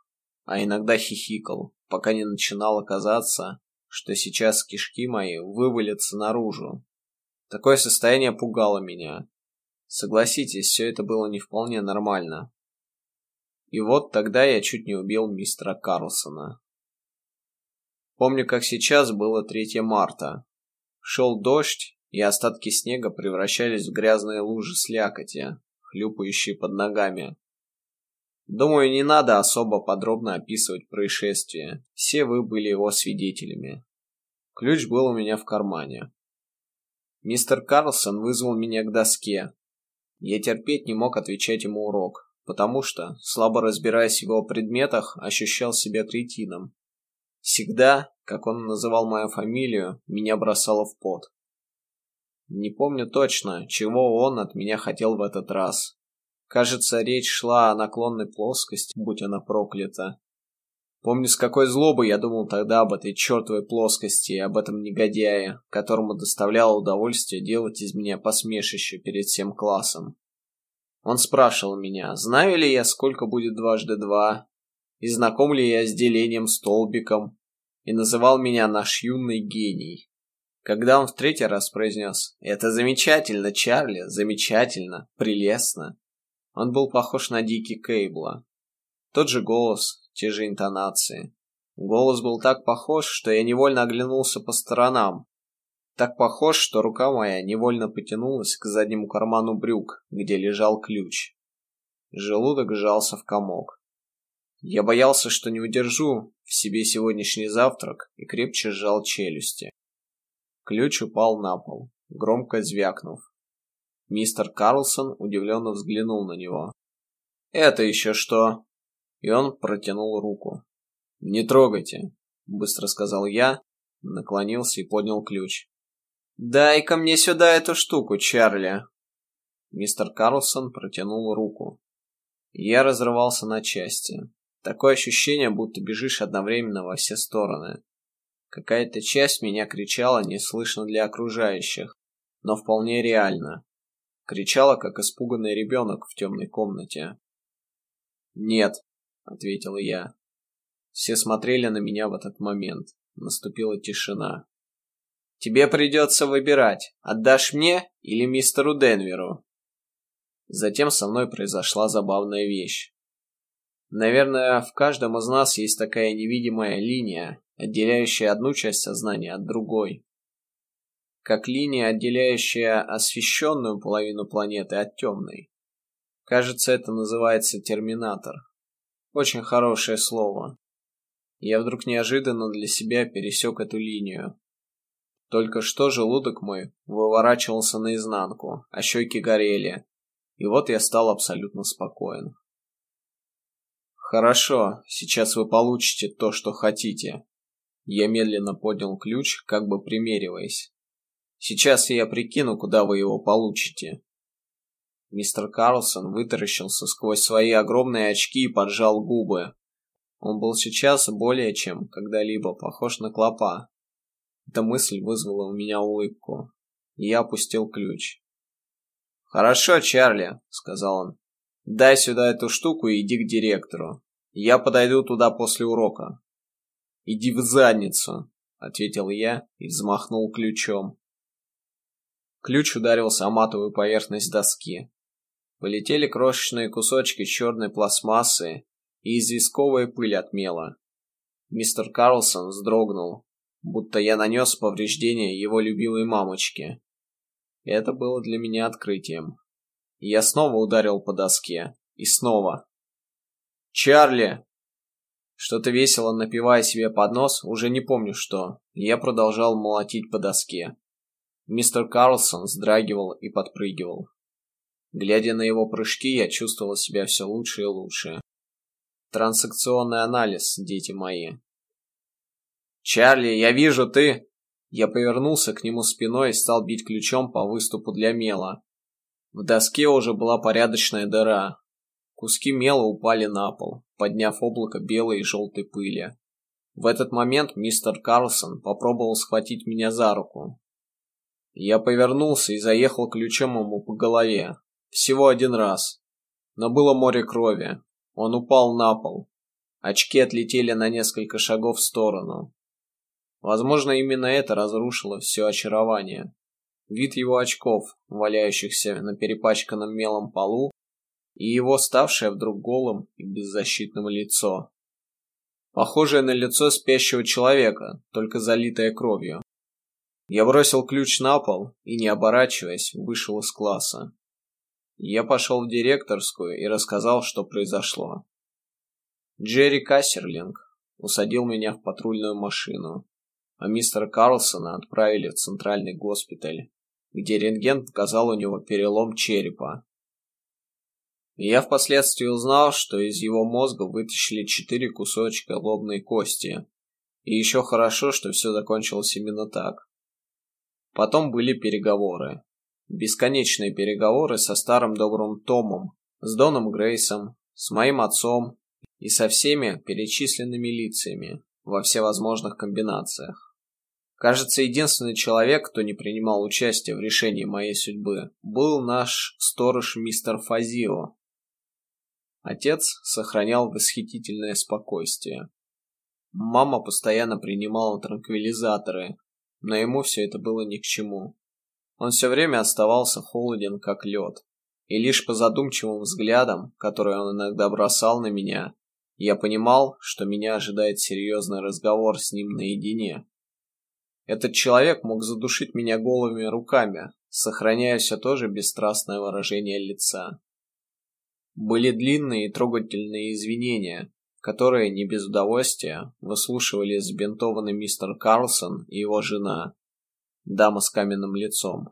а иногда хихикал, пока не начинало казаться, что сейчас кишки мои вывалятся наружу. Такое состояние пугало меня. Согласитесь, все это было не вполне нормально. И вот тогда я чуть не убил мистера Карлсона. Помню, как сейчас было 3 марта, Шел дождь, и остатки снега превращались в грязные лужи слякоти, хлюпающие под ногами. Думаю, не надо особо подробно описывать происшествие. Все вы были его свидетелями. Ключ был у меня в кармане. Мистер Карлсон вызвал меня к доске. Я терпеть не мог отвечать ему урок, потому что, слабо разбираясь в его предметах, ощущал себя кретином. Всегда, как он называл мою фамилию, меня бросало в пот. Не помню точно, чего он от меня хотел в этот раз. Кажется, речь шла о наклонной плоскости, будь она проклята. Помню, с какой злобой я думал тогда об этой чертовой плоскости и об этом негодяе, которому доставляло удовольствие делать из меня посмешище перед всем классом. Он спрашивал меня, знаю ли я, сколько будет дважды два, и знаком ли я с делением столбиком, и называл меня наш юный гений. Когда он в третий раз произнес «Это замечательно, Чарли, замечательно, прелестно», он был похож на Дики Кейбла. Тот же голос, те же интонации. Голос был так похож, что я невольно оглянулся по сторонам. Так похож, что рука моя невольно потянулась к заднему карману брюк, где лежал ключ. Желудок сжался в комок. Я боялся, что не удержу в себе сегодняшний завтрак и крепче сжал челюсти. Ключ упал на пол, громко звякнув. Мистер Карлсон удивленно взглянул на него. «Это еще что?» и он протянул руку. «Не трогайте», — быстро сказал я, наклонился и поднял ключ. «Дай-ка мне сюда эту штуку, Чарли!» Мистер Карлсон протянул руку. Я разрывался на части. Такое ощущение, будто бежишь одновременно во все стороны. Какая-то часть меня кричала неслышно для окружающих, но вполне реально. Кричала, как испуганный ребенок в темной комнате. «Нет», ответила я. Все смотрели на меня в этот момент. Наступила тишина. Тебе придется выбирать, отдашь мне или мистеру Денверу. Затем со мной произошла забавная вещь. Наверное, в каждом из нас есть такая невидимая линия, отделяющая одну часть сознания от другой. Как линия, отделяющая освещенную половину планеты от темной. Кажется, это называется терминатор. Очень хорошее слово. Я вдруг неожиданно для себя пересек эту линию. Только что желудок мой выворачивался наизнанку, а щеки горели. И вот я стал абсолютно спокоен. «Хорошо, сейчас вы получите то, что хотите». Я медленно поднял ключ, как бы примериваясь. «Сейчас я прикину, куда вы его получите». Мистер Карлсон вытаращился сквозь свои огромные очки и поджал губы. Он был сейчас более чем когда-либо похож на клопа. Эта мысль вызвала у меня улыбку. Я опустил ключ. «Хорошо, Чарли», — сказал он. «Дай сюда эту штуку и иди к директору. Я подойду туда после урока». «Иди в задницу», — ответил я и взмахнул ключом. Ключ ударился о матовую поверхность доски. Полетели крошечные кусочки черной пластмассы и известковая пыль от мела. Мистер Карлсон вздрогнул, будто я нанес повреждение его любимой мамочке. Это было для меня открытием. Я снова ударил по доске. И снова. «Чарли!» Что-то весело напивая себе под нос, уже не помню что. Я продолжал молотить по доске. Мистер Карлсон вздрагивал и подпрыгивал. Глядя на его прыжки, я чувствовал себя все лучше и лучше. Трансакционный анализ, дети мои. «Чарли, я вижу, ты...» Я повернулся к нему спиной и стал бить ключом по выступу для мела. В доске уже была порядочная дыра. Куски мела упали на пол, подняв облако белой и желтой пыли. В этот момент мистер Карлсон попробовал схватить меня за руку. Я повернулся и заехал ключом ему по голове. Всего один раз. Но было море крови. Он упал на пол. Очки отлетели на несколько шагов в сторону. Возможно, именно это разрушило все очарование. Вид его очков, валяющихся на перепачканном мелом полу, и его ставшее вдруг голым и беззащитным лицо. Похожее на лицо спящего человека, только залитое кровью. Я бросил ключ на пол и, не оборачиваясь, вышел из класса. Я пошел в директорскую и рассказал, что произошло. Джерри Кассерлинг усадил меня в патрульную машину. а мистера Карлсона отправили в центральный госпиталь, где рентген показал у него перелом черепа. я впоследствии узнал, что из его мозга вытащили четыре кусочка лобной кости. И еще хорошо, что все закончилось именно так. Потом были переговоры. Бесконечные переговоры со старым добрым Томом, с Доном Грейсом, с моим отцом и со всеми перечисленными лицами во всевозможных комбинациях. Кажется, единственный человек, кто не принимал участие в решении моей судьбы, был наш сторож мистер Фазио. Отец сохранял восхитительное спокойствие. Мама постоянно принимала транквилизаторы, но ему все это было ни к чему. Он все время оставался холоден, как лед. И лишь по задумчивым взглядам, которые он иногда бросал на меня, я понимал, что меня ожидает серьезный разговор с ним наедине. Этот человек мог задушить меня голыми руками, сохраняя все то же бесстрастное выражение лица. Были длинные и трогательные извинения, которые не без удовольствия выслушивали сбинтованный мистер Карлсон и его жена, дама с каменным лицом.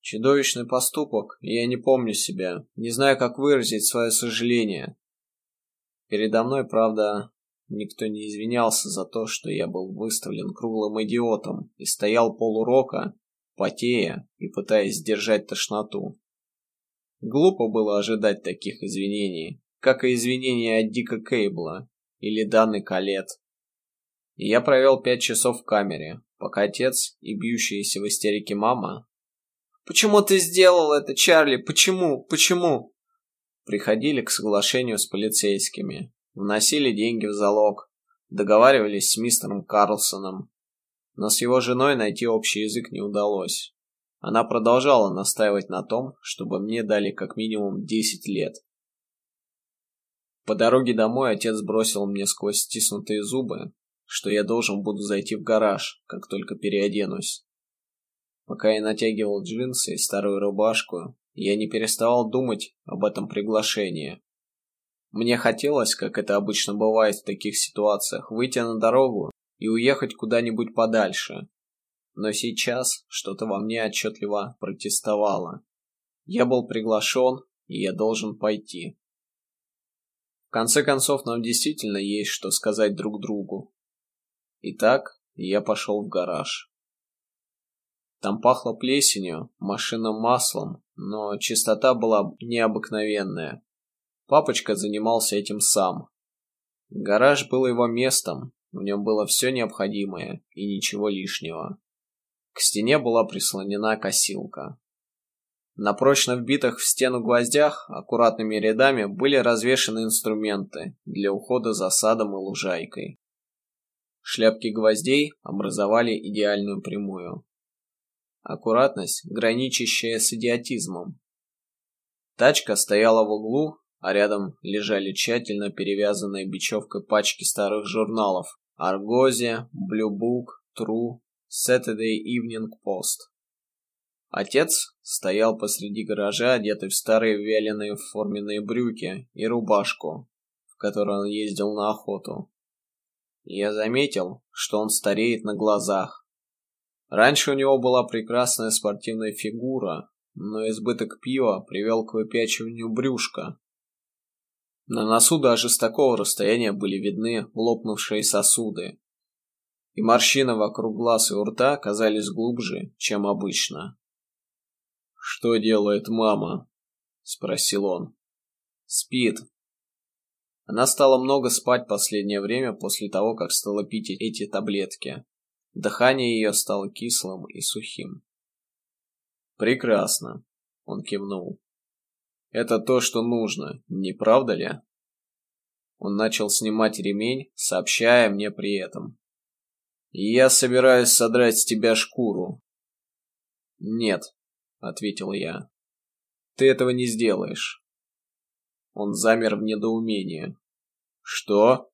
Чудовищный поступок, я не помню себя, не знаю, как выразить свое сожаление. Передо мной, правда, Никто не извинялся за то, что я был выставлен круглым идиотом и стоял полурока, потея и пытаясь сдержать тошноту. Глупо было ожидать таких извинений, как и извинения от Дика Кейбла или Даны Калет. И я провел пять часов в камере, пока отец и бьющаяся в истерике мама «Почему ты сделал это, Чарли? Почему? Почему?» приходили к соглашению с полицейскими, вносили деньги в залог, договаривались с мистером Карлсоном. Но с его женой найти общий язык не удалось. Она продолжала настаивать на том, чтобы мне дали как минимум 10 лет. По дороге домой отец бросил мне сквозь стиснутые зубы, что я должен буду зайти в гараж, как только переоденусь. Пока я натягивал джинсы и старую рубашку, я не переставал думать об этом приглашении. Мне хотелось, как это обычно бывает в таких ситуациях, выйти на дорогу и уехать куда-нибудь подальше. Но сейчас что-то во мне отчетливо протестовало. Я был приглашен, и я должен пойти. В конце концов, нам действительно есть что сказать друг другу. Итак, я пошел в гараж. Там пахло плесенью, машинным маслом, но чистота была необыкновенная. Папочка занимался этим сам. Гараж был его местом, в нем было все необходимое и ничего лишнего. К стене была прислонена косилка. На прочно вбитых в стену гвоздях аккуратными рядами были развешаны инструменты для ухода за садом и лужайкой. Шляпки гвоздей образовали идеальную прямую. Аккуратность, граничащая с идиотизмом. Тачка стояла в углу а рядом лежали тщательно перевязанные бечевкой пачки старых журналов «Аргозе», «Blue Book», «True», «Saturday Evening Post». Отец стоял посреди гаража, одетый в старые вяленые форменные брюки и рубашку, в которой он ездил на охоту. Я заметил, что он стареет на глазах. Раньше у него была прекрасная спортивная фигура, но избыток пива привел к выпячиванию брюшка, на носу даже с такого расстояния были видны лопнувшие сосуды, и морщины вокруг глаз и у рта казались глубже, чем обычно. «Что делает мама?» — спросил он. «Спит». Она стала много спать последнее время после того, как стала пить эти таблетки. Дыхание ее стало кислым и сухим. «Прекрасно», — он кивнул. Это то, что нужно, не правда ли? Он начал снимать ремень, сообщая мне при этом. «Я собираюсь содрать с тебя шкуру». «Нет», — ответил я. «Ты этого не сделаешь». Он замер в недоумении. «Что?»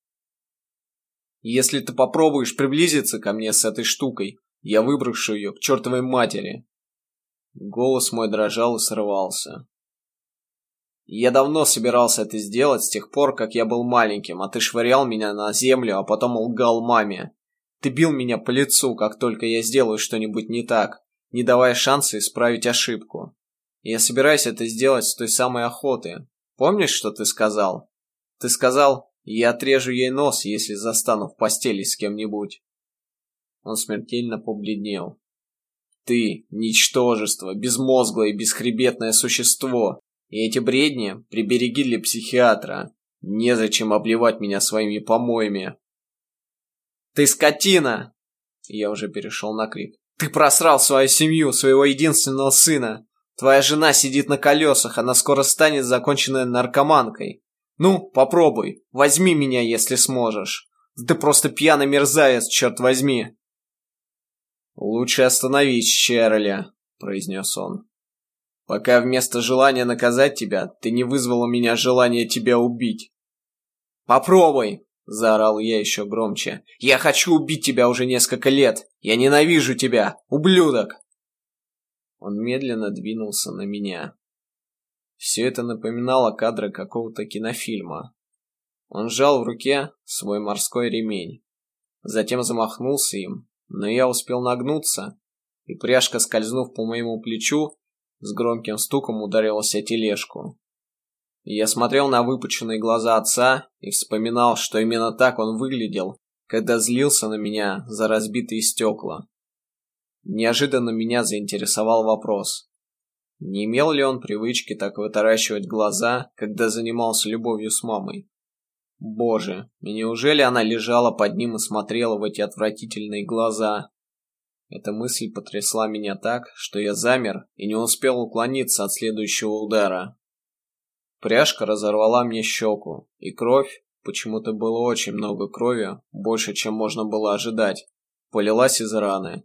«Если ты попробуешь приблизиться ко мне с этой штукой, я выброшу ее к чертовой матери». Голос мой дрожал и срывался. Я давно собирался это сделать с тех пор, как я был маленьким, а ты швырял меня на землю, а потом лгал маме. Ты бил меня по лицу, как только я сделаю что-нибудь не так, не давая шанса исправить ошибку. Я собираюсь это сделать с той самой охоты. Помнишь, что ты сказал? Ты сказал, я отрежу ей нос, если застану в постели с кем-нибудь. Он смертельно побледнел. Ты – ничтожество, безмозглое и бесхребетное существо. И эти бредни прибереги для психиатра. Незачем обливать меня своими помоями. Ты скотина! Я уже перешел на крик. Ты просрал свою семью, своего единственного сына. Твоя жена сидит на колесах, она скоро станет законченной наркоманкой. Ну, попробуй, возьми меня, если сможешь. Ты просто пьяный мерзавец, черт возьми. Лучше остановись, Черли, произнес он. Пока вместо желания наказать тебя, ты не вызвал у меня желание тебя убить. Попробуй, заорал я еще громче. Я хочу убить тебя уже несколько лет. Я ненавижу тебя, ублюдок. Он медленно двинулся на меня. Все это напоминало кадры какого-то кинофильма. Он сжал в руке свой морской ремень. Затем замахнулся им, но я успел нагнуться, и пряжка, скользнув по моему плечу, с громким стуком ударилась о тележку. Я смотрел на выпученные глаза отца и вспоминал, что именно так он выглядел, когда злился на меня за разбитые стекла. Неожиданно меня заинтересовал вопрос. Не имел ли он привычки так вытаращивать глаза, когда занимался любовью с мамой? Боже, неужели она лежала под ним и смотрела в эти отвратительные глаза? Эта мысль потрясла меня так, что я замер и не успел уклониться от следующего удара. Пряжка разорвала мне щеку, и кровь, почему-то было очень много крови, больше, чем можно было ожидать, полилась из раны.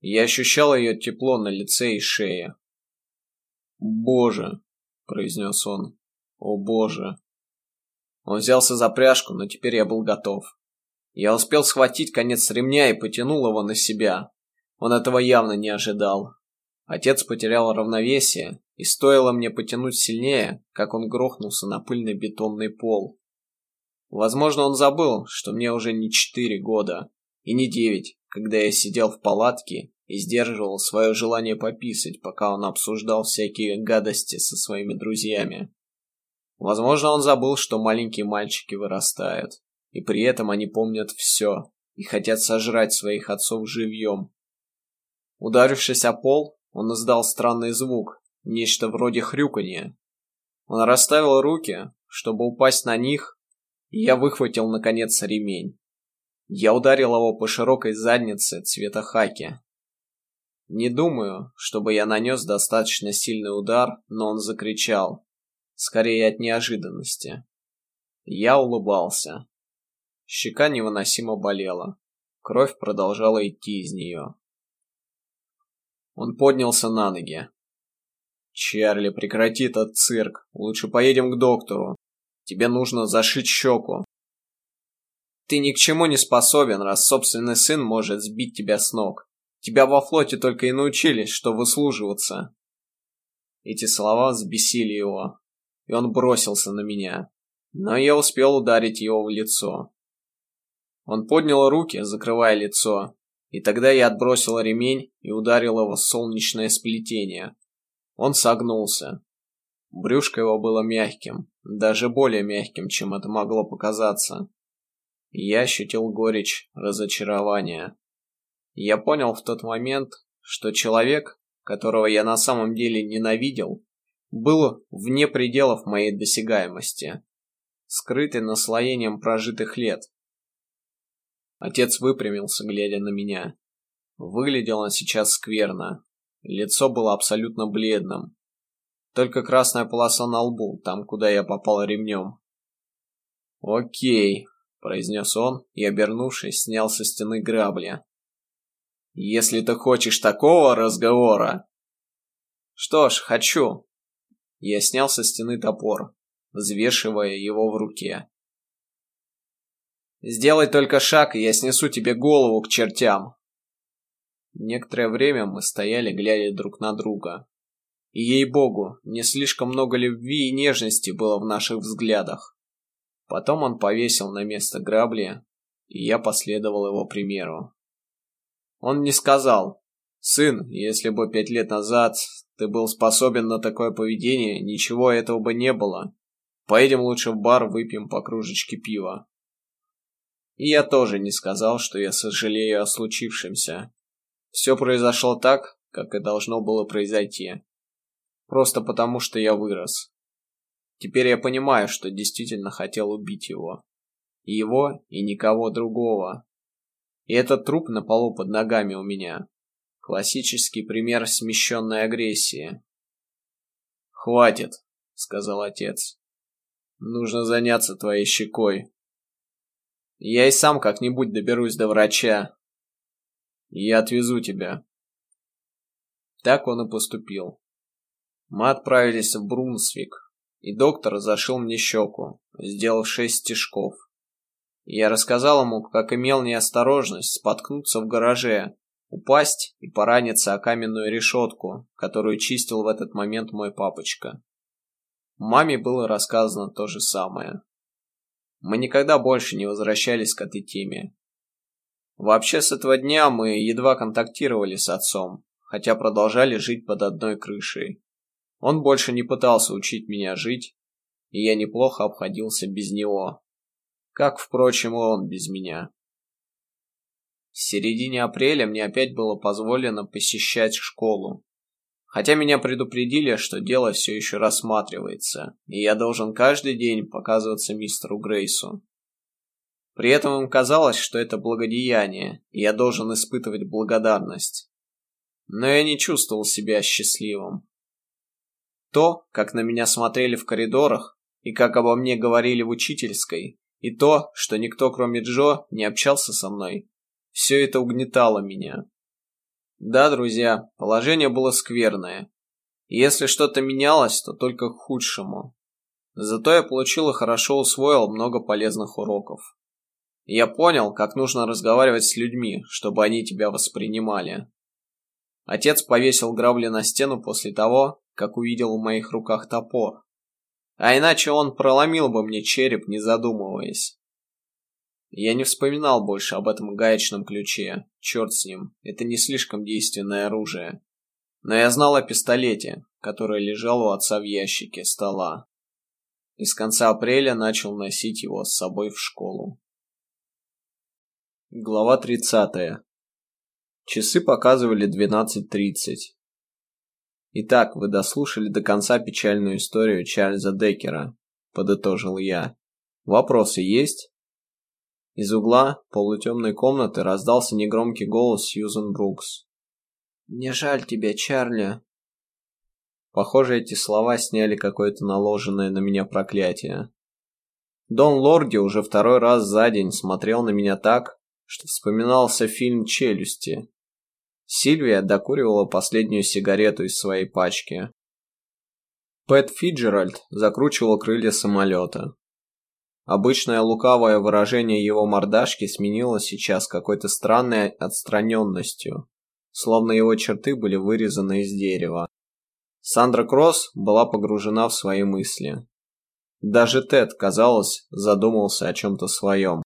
Я ощущал ее тепло на лице и шее. «Боже!» — произнес он. «О боже!» Он взялся за пряжку, но теперь я был готов. Я успел схватить конец ремня и потянул его на себя. Он этого явно не ожидал. Отец потерял равновесие, и стоило мне потянуть сильнее, как он грохнулся на пыльный бетонный пол. Возможно, он забыл, что мне уже не четыре года, и не девять, когда я сидел в палатке и сдерживал свое желание пописать, пока он обсуждал всякие гадости со своими друзьями. Возможно, он забыл, что маленькие мальчики вырастают, и при этом они помнят все и хотят сожрать своих отцов живьем. Ударившись о пол, он издал странный звук, нечто вроде хрюканья. Он расставил руки, чтобы упасть на них, и я выхватил, наконец, ремень. Я ударил его по широкой заднице цвета хаки. Не думаю, чтобы я нанес достаточно сильный удар, но он закричал. Скорее от неожиданности. Я улыбался. Щека невыносимо болела. Кровь продолжала идти из нее. Он поднялся на ноги. «Чарли, прекрати этот цирк. Лучше поедем к доктору. Тебе нужно зашить щеку. Ты ни к чему не способен, раз собственный сын может сбить тебя с ног. Тебя во флоте только и научились, что выслуживаться. Эти слова взбесили его, и он бросился на меня. Но я успел ударить его в лицо. Он поднял руки, закрывая лицо, и тогда я отбросил ремень и ударил его в солнечное сплетение. Он согнулся. Брюшко его было мягким, даже более мягким, чем это могло показаться. Я ощутил горечь разочарования. Я понял в тот момент, что человек, которого я на самом деле ненавидел, был вне пределов моей досягаемости, скрытый наслоением прожитых лет. Отец выпрямился, глядя на меня. Выглядел он сейчас скверно. Лицо было абсолютно бледным. Только красная полоса на лбу, там, куда я попал ремнем. «Окей», произнес он и, обернувшись, снял со стены грабли. «Если ты хочешь такого разговора...» «Что ж, хочу». Я снял со стены топор, взвешивая его в руке. «Сделай только шаг, и я снесу тебе голову к чертям». Некоторое время мы стояли, глядя друг на друга. И, ей-богу, не слишком много любви и нежности было в наших взглядах. Потом он повесил на место грабли, и я последовал его примеру. Он не сказал, «Сын, если бы пять лет назад ты был способен на такое поведение, ничего этого бы не было. Поедем лучше в бар, выпьем по кружечке пива». И я тоже не сказал, что я сожалею о случившемся. Все произошло так, как и должно было произойти. Просто потому, что я вырос. Теперь я понимаю, что действительно хотел убить его. И его, и никого другого. И этот труп на полу под ногами у меня. Классический пример смещенной агрессии. «Хватит», — сказал отец. «Нужно заняться твоей щекой. Я и сам как-нибудь доберусь до врача. Я отвезу тебя». Так он и поступил. Мы отправились в Брунсвик, и доктор зашил мне щеку, сделав шесть стежков. Я рассказал ему, как имел неосторожность споткнуться в гараже, упасть и пораниться о каменную решетку, которую чистил в этот момент мой папочка. Маме было рассказано то же самое. Мы никогда больше не возвращались к этой теме. Вообще с этого дня мы едва контактировали с отцом, хотя продолжали жить под одной крышей. Он больше не пытался учить меня жить, и я неплохо обходился без него. Как, впрочем, и он без меня. В середине апреля мне опять было позволено посещать школу. Хотя меня предупредили, что дело все еще рассматривается, и я должен каждый день показываться мистеру Грейсу. При этом им казалось, что это благодеяние, и я должен испытывать благодарность. Но я не чувствовал себя счастливым. То, как на меня смотрели в коридорах, и как обо мне говорили в учительской, и то, что никто, кроме Джо, не общался со мной, все это угнетало меня. Да, друзья, положение было скверное. И если что-то менялось, то только к худшему. Зато я получил и хорошо усвоил много полезных уроков. я понял, как нужно разговаривать с людьми, чтобы они тебя воспринимали. Отец повесил грабли на стену после того, как увидел в моих руках топор. А иначе он проломил бы мне череп, не задумываясь. Я не вспоминал больше об этом гаечном ключе. Черт с ним, это не слишком действенное оружие. Но я знал о пистолете, который лежал у отца в ящике стола. И с конца апреля начал носить его с собой в школу. Глава 30. Часы показывали 12.30. Итак, вы дослушали до конца печальную историю Чарльза Деккера, подытожил я. Вопросы есть? Из угла полутемной комнаты раздался негромкий голос Сьюзен Брукс. «Мне жаль тебя, Чарли». Похоже, эти слова сняли какое-то наложенное на меня проклятие. Дон Лорди уже второй раз за день смотрел на меня так, что вспоминался фильм «Челюсти», Сильвия докуривала последнюю сигарету из своей пачки. Пэт Фиджеральд закручивал крылья самолета. Обычное лукавое выражение его мордашки сменилось сейчас какой-то странной отстраненностью, словно его черты были вырезаны из дерева. Сандра Кросс была погружена в свои мысли. Даже Тед, казалось, задумался о чем-то своем.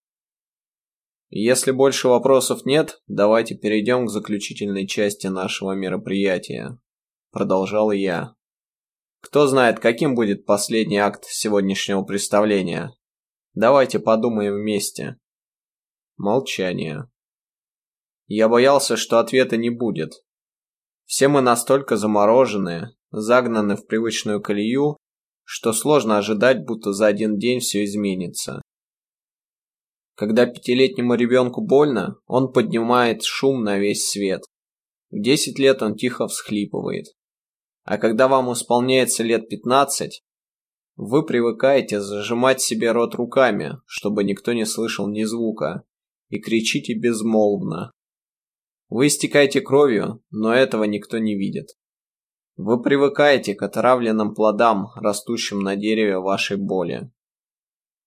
Если больше вопросов нет, давайте перейдем к заключительной части нашего мероприятия. Продолжал я. Кто знает, каким будет последний акт сегодняшнего представления? Давайте подумаем вместе. Молчание. Я боялся, что ответа не будет. Все мы настолько заморожены, загнаны в привычную колею, что сложно ожидать, будто за один день все изменится. Когда пятилетнему ребенку больно, он поднимает шум на весь свет. В десять лет он тихо всхлипывает. А когда вам исполняется лет пятнадцать, вы привыкаете зажимать себе рот руками, чтобы никто не слышал ни звука, и кричите безмолвно. Вы истекаете кровью, но этого никто не видит. Вы привыкаете к отравленным плодам, растущим на дереве вашей боли.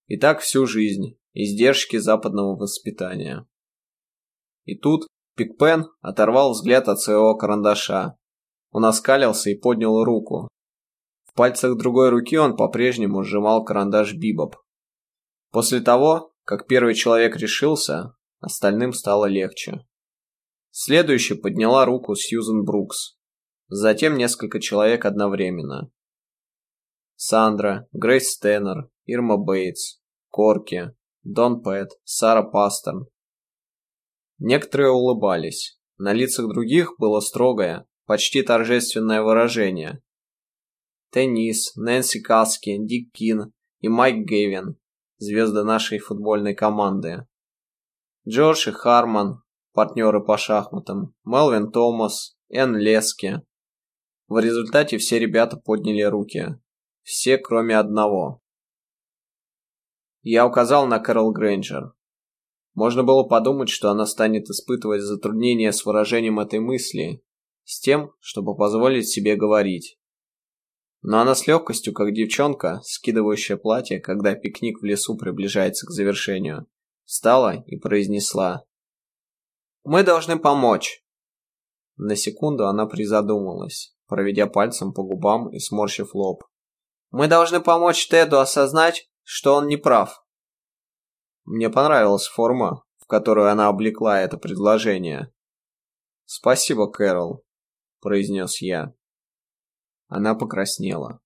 И так всю жизнь, издержки западного воспитания. И тут Пикпен оторвал взгляд от своего карандаша. Он оскалился и поднял руку. В пальцах другой руки он по-прежнему сжимал карандаш Бибоп. После того, как первый человек решился, остальным стало легче. Следующей подняла руку Сьюзен Брукс. Затем несколько человек одновременно. Сандра, Грейс Теннер, Ирма Бейтс, Корки, Дон Пэт, Сара Пастерн. Некоторые улыбались. На лицах других было строгое, почти торжественное выражение. Теннис, Нэнси Каски, Дик Кин и Майк Гейвин, звезды нашей футбольной команды. Джордж и Харман, партнеры по шахматам, Мелвин Томас, Энн Лески. В результате все ребята подняли руки. Все, кроме одного. Я указал на Кэрол Грейнджер. Можно было подумать, что она станет испытывать затруднения с выражением этой мысли, с тем, чтобы позволить себе говорить. Но она с легкостью, как девчонка, скидывающая платье, когда пикник в лесу приближается к завершению, встала и произнесла «Мы должны помочь». На секунду она призадумалась, проведя пальцем по губам и сморщив лоб. «Мы должны помочь Теду осознать, что он не прав». Мне понравилась форма, в которую она облекла это предложение. «Спасибо, Кэрол», — произнес я. Она покраснела.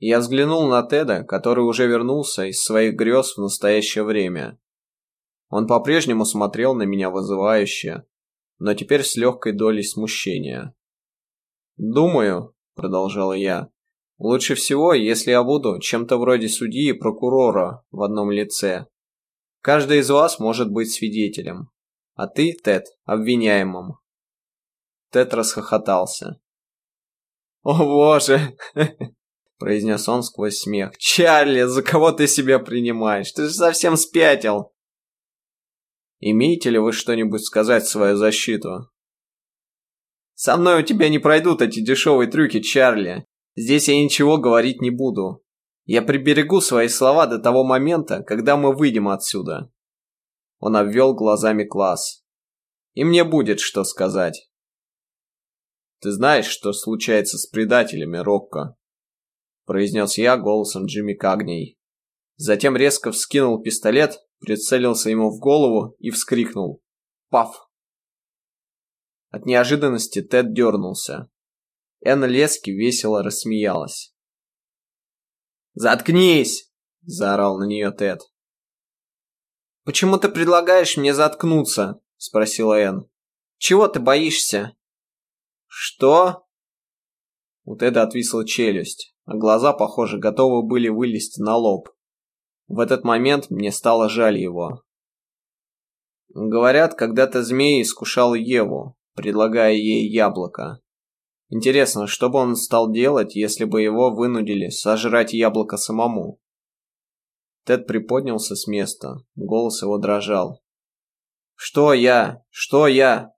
Я взглянул на Теда, который уже вернулся из своих грез в настоящее время. Он по-прежнему смотрел на меня вызывающе, но теперь с легкой долей смущения. «Думаю», — продолжал я, — «лучше всего, если я буду чем-то вроде судьи и прокурора в одном лице. Каждый из вас может быть свидетелем, а ты, Тед, обвиняемым». Тед расхохотался. «О боже!» – произнес он сквозь смех. «Чарли, за кого ты себя принимаешь? Ты же совсем спятил!» «Имеете ли вы что-нибудь сказать в свою защиту?» «Со мной у тебя не пройдут эти дешевые трюки, Чарли. Здесь я ничего говорить не буду. Я приберегу свои слова до того момента, когда мы выйдем отсюда». Он обвел глазами класс. «И мне будет что сказать». Ты знаешь, что случается с предателями, Рокко?» Произнес я голосом Джимми Кагней. Затем резко вскинул пистолет, прицелился ему в голову и вскрикнул. Паф! От неожиданности Тед дернулся. Энна Лески весело рассмеялась. «Заткнись!» – заорал на нее Тед. «Почему ты предлагаешь мне заткнуться?» – спросила Энн. «Чего ты боишься?» «Что?» У Теда отвисла челюсть, а глаза, похоже, готовы были вылезти на лоб. В этот момент мне стало жаль его. Говорят, когда-то змей искушал Еву, предлагая ей яблоко. Интересно, что бы он стал делать, если бы его вынудили сожрать яблоко самому? Тед приподнялся с места, голос его дрожал. «Что я? Что я?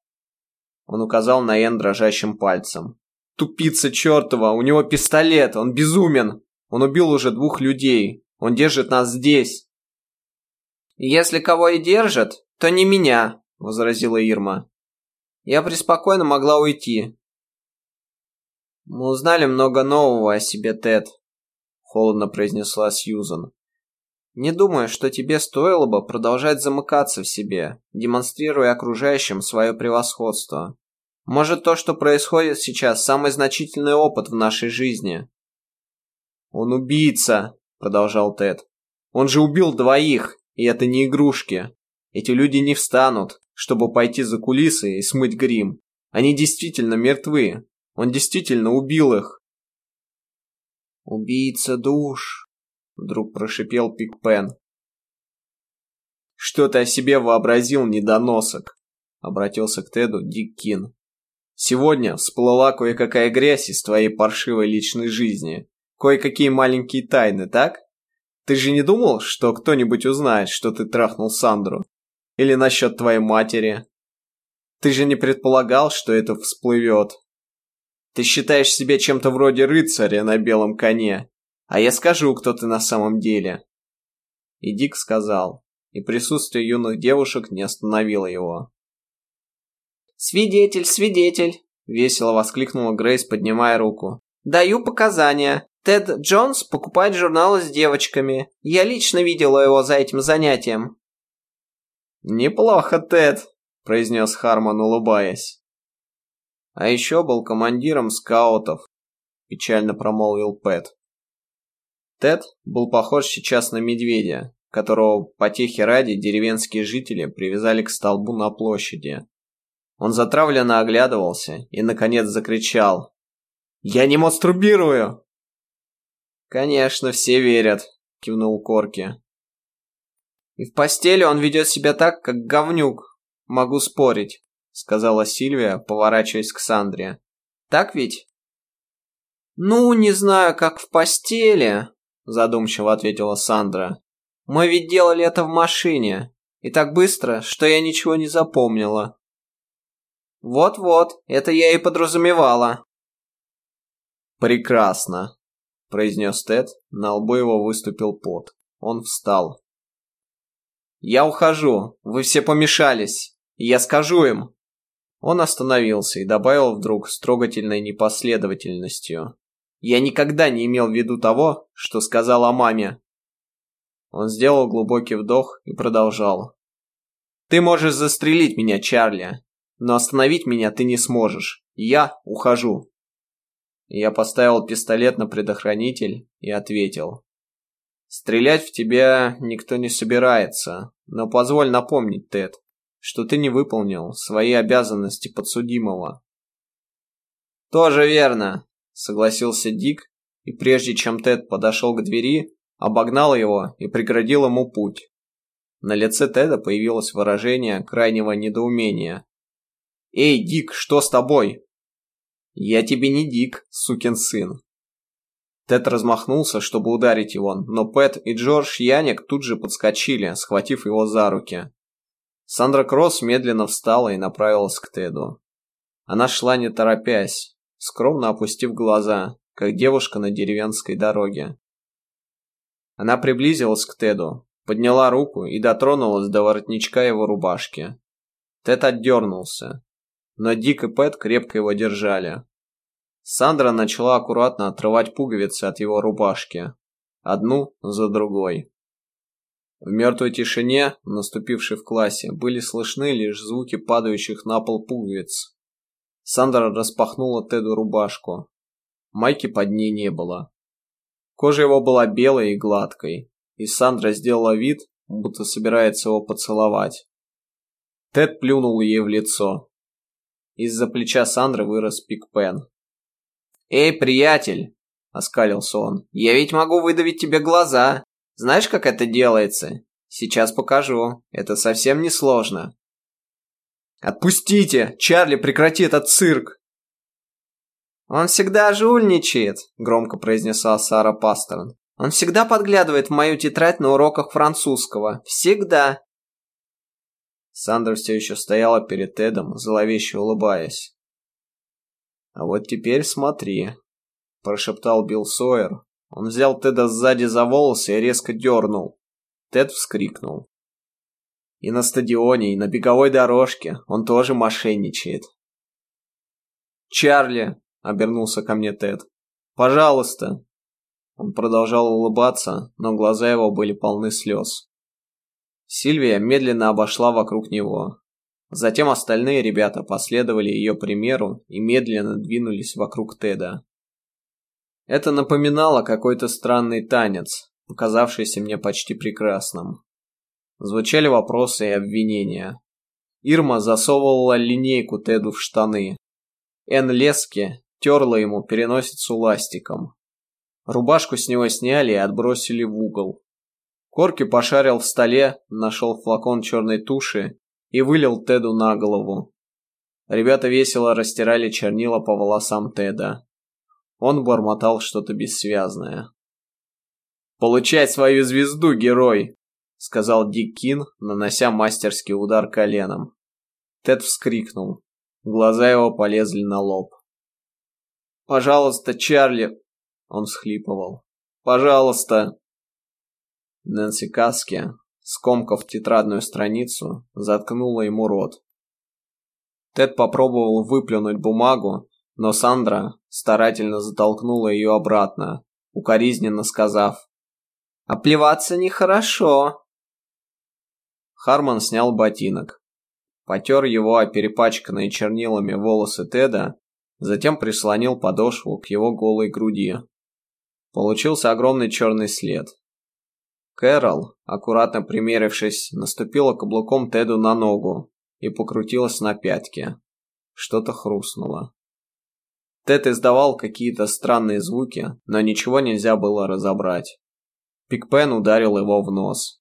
Он указал на Эн дрожащим пальцем. «Тупица чертова! У него пистолет! Он безумен! Он убил уже двух людей! Он держит нас здесь!» «Если кого и держит, то не меня», — возразила Ирма. «Я преспокойно могла уйти». «Мы узнали много нового о себе, Тед», — холодно произнесла Сьюзан. Не думаю, что тебе стоило бы продолжать замыкаться в себе, демонстрируя окружающим свое превосходство. Может, то, что происходит сейчас, самый значительный опыт в нашей жизни. «Он убийца», — продолжал Тед. «Он же убил двоих, и это не игрушки. Эти люди не встанут, чтобы пойти за кулисы и смыть грим. Они действительно мертвы. Он действительно убил их». «Убийца душ», Вдруг прошипел Пикпен. «Что ты о себе вообразил, недоносок?» Обратился к Теду Дик Кин. «Сегодня всплыла кое-какая грязь из твоей паршивой личной жизни. Кое-какие маленькие тайны, так? Ты же не думал, что кто-нибудь узнает, что ты трахнул Сандру? Или насчет твоей матери? Ты же не предполагал, что это всплывет. Ты считаешь себя чем-то вроде рыцаря на белом коне, а я скажу, кто ты на самом деле. И Дик сказал, и присутствие юных девушек не остановило его. «Свидетель, свидетель!» — весело воскликнула Грейс, поднимая руку. «Даю показания. Тед Джонс покупает журналы с девочками. Я лично видела его за этим занятием». «Неплохо, Тед», — произнес Хармон, улыбаясь. «А еще был командиром скаутов», — печально промолвил Пэт. Тед был похож сейчас на медведя, которого потехи ради деревенские жители привязали к столбу на площади. Он затравленно оглядывался и, наконец, закричал. «Я не мастурбирую!» «Конечно, все верят», — кивнул Корки. «И в постели он ведет себя так, как говнюк. Могу спорить», — сказала Сильвия, поворачиваясь к Сандре. «Так ведь?» «Ну, не знаю, как в постели», — задумчиво ответила Сандра. «Мы ведь делали это в машине, и так быстро, что я ничего не запомнила». «Вот-вот, это я и подразумевала». «Прекрасно», — произнес Тед. На лбу его выступил пот. Он встал. «Я ухожу. Вы все помешались. Я скажу им». Он остановился и добавил вдруг с трогательной непоследовательностью. «Я никогда не имел в виду того, что сказал о маме». Он сделал глубокий вдох и продолжал. «Ты можешь застрелить меня, Чарли, но остановить меня ты не сможешь. Я ухожу». Я поставил пистолет на предохранитель и ответил. «Стрелять в тебя никто не собирается, но позволь напомнить, Тед, что ты не выполнил свои обязанности подсудимого». «Тоже верно», — согласился Дик, и прежде чем Тед подошел к двери, обогнал его и преградил ему путь. На лице Теда появилось выражение крайнего недоумения. «Эй, Дик, что с тобой?» «Я тебе не Дик, сукин сын». Тед размахнулся, чтобы ударить его, но Пэт и Джордж Яник тут же подскочили, схватив его за руки. Сандра Кросс медленно встала и направилась к Теду. Она шла не торопясь, скромно опустив глаза, как девушка на деревенской дороге. Она приблизилась к Теду, подняла руку и дотронулась до воротничка его рубашки. Тед отдернулся но Дик и Пэт крепко его держали. Сандра начала аккуратно отрывать пуговицы от его рубашки, одну за другой. В мертвой тишине, наступившей в классе, были слышны лишь звуки падающих на пол пуговиц. Сандра распахнула Теду рубашку. Майки под ней не было. Кожа его была белой и гладкой, и Сандра сделала вид, будто собирается его поцеловать. Тед плюнул ей в лицо. Из-за плеча Сандры вырос Пик Пен. «Эй, приятель!» – оскалился он. «Я ведь могу выдавить тебе глаза. Знаешь, как это делается? Сейчас покажу. Это совсем не сложно». «Отпустите! Чарли, прекрати этот цирк!» «Он всегда жульничает», — громко произнесла Сара Пастерн. «Он всегда подглядывает в мою тетрадь на уроках французского. Всегда. Сандра все еще стояла перед Тедом, зловеще улыбаясь. «А вот теперь смотри», – прошептал Билл Сойер. Он взял Теда сзади за волосы и резко дернул. Тед вскрикнул. И на стадионе, и на беговой дорожке он тоже мошенничает. «Чарли!» – обернулся ко мне Тед. «Пожалуйста!» Он продолжал улыбаться, но глаза его были полны слез. Сильвия медленно обошла вокруг него. Затем остальные ребята последовали ее примеру и медленно двинулись вокруг Теда. Это напоминало какой-то странный танец, показавшийся мне почти прекрасным. Звучали вопросы и обвинения. Ирма засовывала линейку Теду в штаны. Эн Лески терла ему переносицу ластиком. Рубашку с него сняли и отбросили в угол. Корки пошарил в столе, нашел флакон черной туши и вылил Теду на голову. Ребята весело растирали чернила по волосам Теда. Он бормотал что-то бессвязное. «Получай свою звезду, герой!» — сказал Дик Кин, нанося мастерский удар коленом. Тед вскрикнул. Глаза его полезли на лоб. «Пожалуйста, Чарли!» — он всхлипывал. «Пожалуйста!» Нэнси Каски, скомкав тетрадную страницу, заткнула ему рот. Тед попробовал выплюнуть бумагу, но Сандра старательно затолкнула ее обратно, укоризненно сказав «Оплеваться нехорошо». Харман снял ботинок, потер его о перепачканные чернилами волосы Теда, затем прислонил подошву к его голой груди. Получился огромный черный след. Кэрол, аккуратно примерившись, наступила каблуком Теду на ногу и покрутилась на пятке. Что-то хрустнуло. Тед издавал какие-то странные звуки, но ничего нельзя было разобрать. Пикпен ударил его в нос.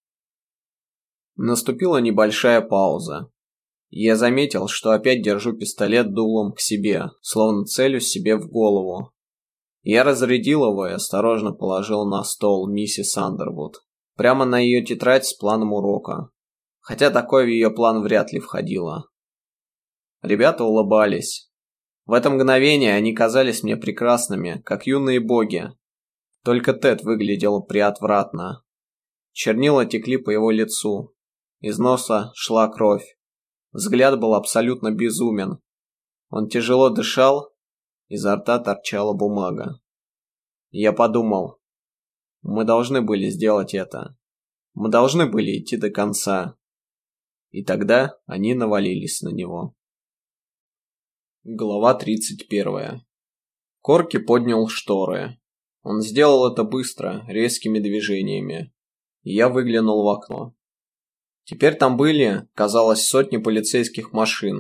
Наступила небольшая пауза. Я заметил, что опять держу пистолет дулом к себе, словно целюсь себе в голову. Я разрядил его и осторожно положил на стол миссис Андервуд. Прямо на ее тетрадь с планом урока. Хотя такое в ее план вряд ли входило. Ребята улыбались. В это мгновение они казались мне прекрасными, как юные боги. Только Тед выглядел приотвратно. Чернила текли по его лицу. Из носа шла кровь. Взгляд был абсолютно безумен. Он тяжело дышал, изо рта торчала бумага. Я подумал, мы должны были сделать это. Мы должны были идти до конца. И тогда они навалились на него. Глава 31. Корки поднял шторы. Он сделал это быстро, резкими движениями. я выглянул в окно. Теперь там были, казалось, сотни полицейских машин.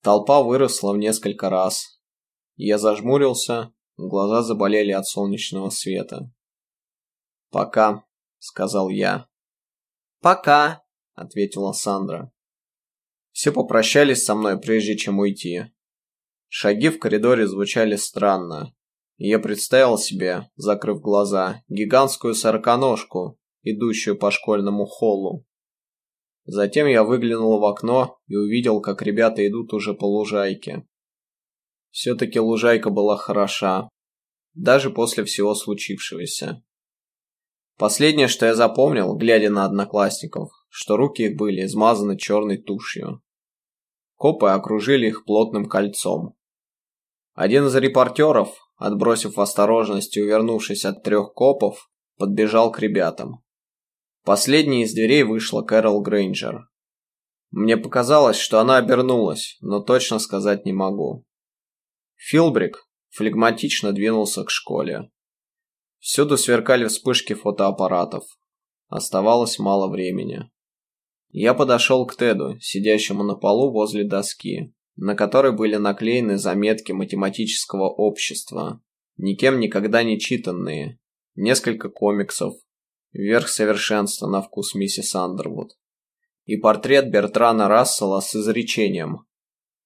Толпа выросла в несколько раз. Я зажмурился, глаза заболели от солнечного света. «Пока», — сказал я. «Пока», — ответила Сандра. Все попрощались со мной, прежде чем уйти. Шаги в коридоре звучали странно. И я представил себе, закрыв глаза, гигантскую сороконожку, идущую по школьному холлу. Затем я выглянул в окно и увидел, как ребята идут уже по лужайке. Все-таки лужайка была хороша, даже после всего случившегося. Последнее, что я запомнил, глядя на одноклассников, что руки их были измазаны черной тушью. Копы окружили их плотным кольцом. Один из репортеров, отбросив осторожность и увернувшись от трех копов, подбежал к ребятам. Последней из дверей вышла Кэрол Грейнджер. Мне показалось, что она обернулась, но точно сказать не могу. Филбрик флегматично двинулся к школе. Всюду сверкали вспышки фотоаппаратов. Оставалось мало времени. Я подошел к Теду, сидящему на полу возле доски, на которой были наклеены заметки математического общества, никем никогда не читанные, несколько комиксов, верх совершенства на вкус миссис Андервуд. И портрет Бертрана Рассела с изречением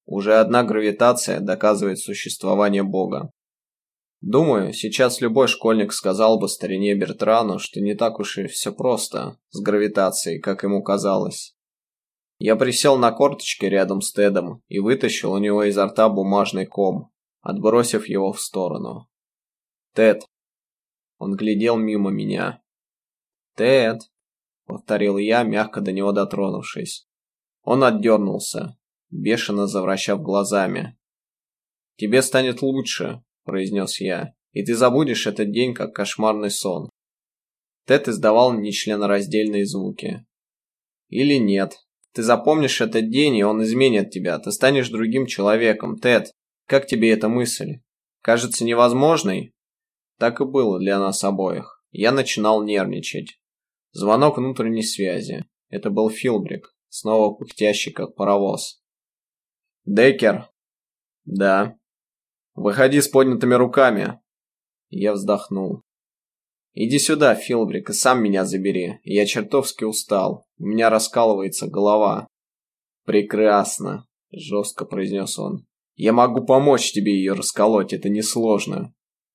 «Уже одна гравитация доказывает существование Бога». Думаю, сейчас любой школьник сказал бы старине Бертрану, что не так уж и все просто с гравитацией, как ему казалось. Я присел на корточки рядом с Тедом и вытащил у него изо рта бумажный ком, отбросив его в сторону. «Тед». Он глядел мимо меня, «Тед!» — повторил я, мягко до него дотронувшись. Он отдернулся, бешено завращав глазами. «Тебе станет лучше», — произнес я, — «и ты забудешь этот день, как кошмарный сон». Тед издавал нечленораздельные звуки. «Или нет. Ты запомнишь этот день, и он изменит тебя. Ты станешь другим человеком. Тед, как тебе эта мысль? Кажется невозможной?» Так и было для нас обоих. Я начинал нервничать. Звонок внутренней связи. Это был Филбрик, снова пыхтящий как паровоз. Декер. Да. Выходи с поднятыми руками. Я вздохнул. Иди сюда, Филбрик, и сам меня забери. Я чертовски устал. У меня раскалывается голова. Прекрасно, жестко произнес он. Я могу помочь тебе ее расколоть, это несложно.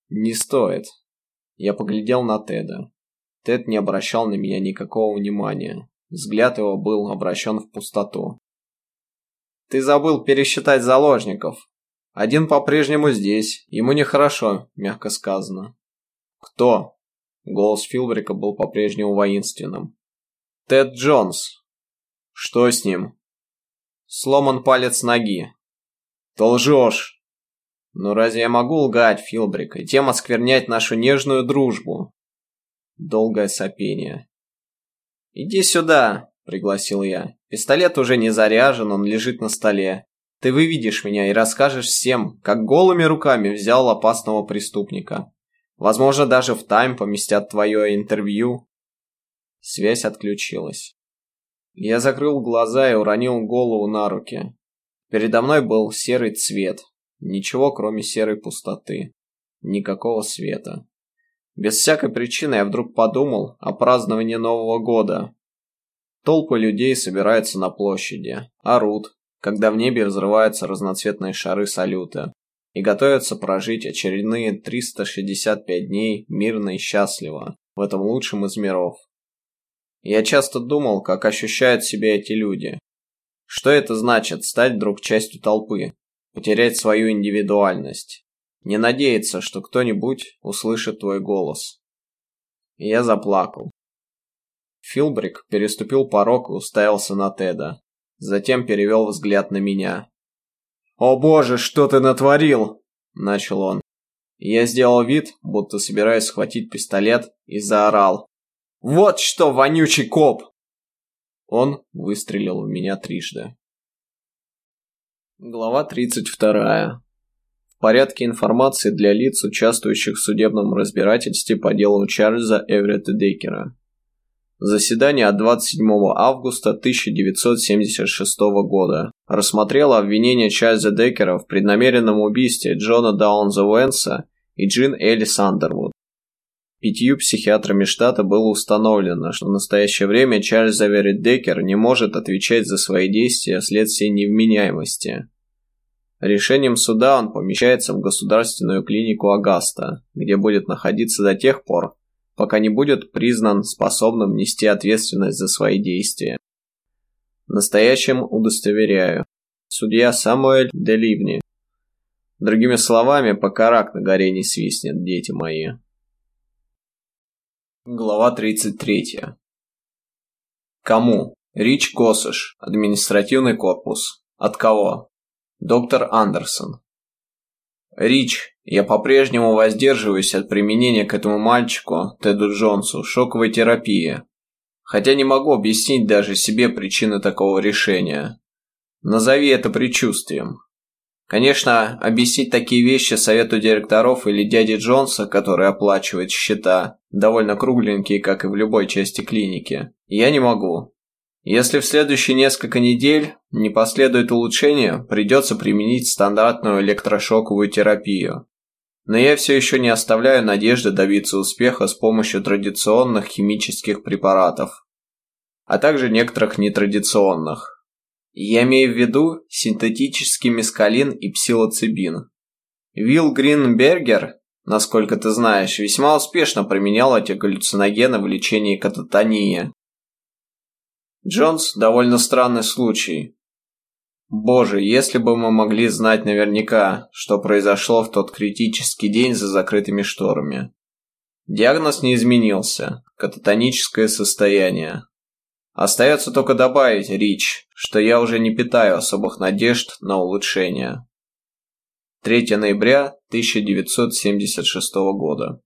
Не стоит. Я поглядел на Теда. Тед не обращал на меня никакого внимания. Взгляд его был обращен в пустоту. «Ты забыл пересчитать заложников. Один по-прежнему здесь. Ему нехорошо, мягко сказано». «Кто?» Голос Филбрика был по-прежнему воинственным. «Тед Джонс». «Что с ним?» «Сломан палец ноги». «Ты лжешь!» Но разве я могу лгать, Филбрик, и тем осквернять нашу нежную дружбу? Долгое сопение. «Иди сюда», — пригласил я. «Пистолет уже не заряжен, он лежит на столе. Ты выведешь меня и расскажешь всем, как голыми руками взял опасного преступника. Возможно, даже в тайм поместят твое интервью». Связь отключилась. Я закрыл глаза и уронил голову на руки. Передо мной был серый цвет. Ничего, кроме серой пустоты. Никакого света. Без всякой причины я вдруг подумал о праздновании Нового года. Толпы людей собираются на площади, орут, когда в небе взрываются разноцветные шары салюта, и готовятся прожить очередные 365 дней мирно и счастливо в этом лучшем из миров. Я часто думал, как ощущают себя эти люди. Что это значит стать вдруг частью толпы, потерять свою индивидуальность, не надеяться, что кто-нибудь услышит твой голос. И я заплакал. Филбрик переступил порог и уставился на Теда. Затем перевел взгляд на меня. «О боже, что ты натворил?» – начал он. Я сделал вид, будто собираюсь схватить пистолет, и заорал. «Вот что, вонючий коп!» Он выстрелил в меня трижды. Глава 32. Порядке информации для лиц, участвующих в судебном разбирательстве по делу Чарльза Эврета Дейкера. Заседание от 27 августа 1976 года рассмотрело обвинение Чарльза Деккера в преднамеренном убийстве Джона Даунза Уэнса и Джин Элли Сандервуд. Пятью психиатрами штата было установлено, что в настоящее время Чарльз Заверит Деккер не может отвечать за свои действия вследствие невменяемости. Решением суда он помещается в государственную клинику Агаста, где будет находиться до тех пор, пока не будет признан способным нести ответственность за свои действия. Настоящим удостоверяю. Судья Самуэль Деливни. Другими словами, пока рак на горе не свистнет, дети мои. Глава 33. Кому? Рич Косыш, административный корпус. От кого? Доктор Андерсон. Рич, я по-прежнему воздерживаюсь от применения к этому мальчику, Теду Джонсу, шоковой терапии. Хотя не могу объяснить даже себе причины такого решения. Назови это предчувствием. Конечно, объяснить такие вещи совету директоров или дяде Джонса, который оплачивает счета, довольно кругленькие, как и в любой части клиники, я не могу. Если в следующие несколько недель не последует улучшения, придется применить стандартную электрошоковую терапию. Но я все еще не оставляю надежды добиться успеха с помощью традиционных химических препаратов, а также некоторых нетрадиционных. Я имею в виду синтетический мескалин и псилоцибин. Вилл Гринбергер, насколько ты знаешь, весьма успешно применял эти галлюциногены в лечении кататонии. Джонс – довольно странный случай. Боже, если бы мы могли знать наверняка, что произошло в тот критический день за закрытыми шторами. Диагноз не изменился – кататоническое состояние. Остается только добавить, Рич, что я уже не питаю особых надежд на улучшение. 3 ноября 1976 года.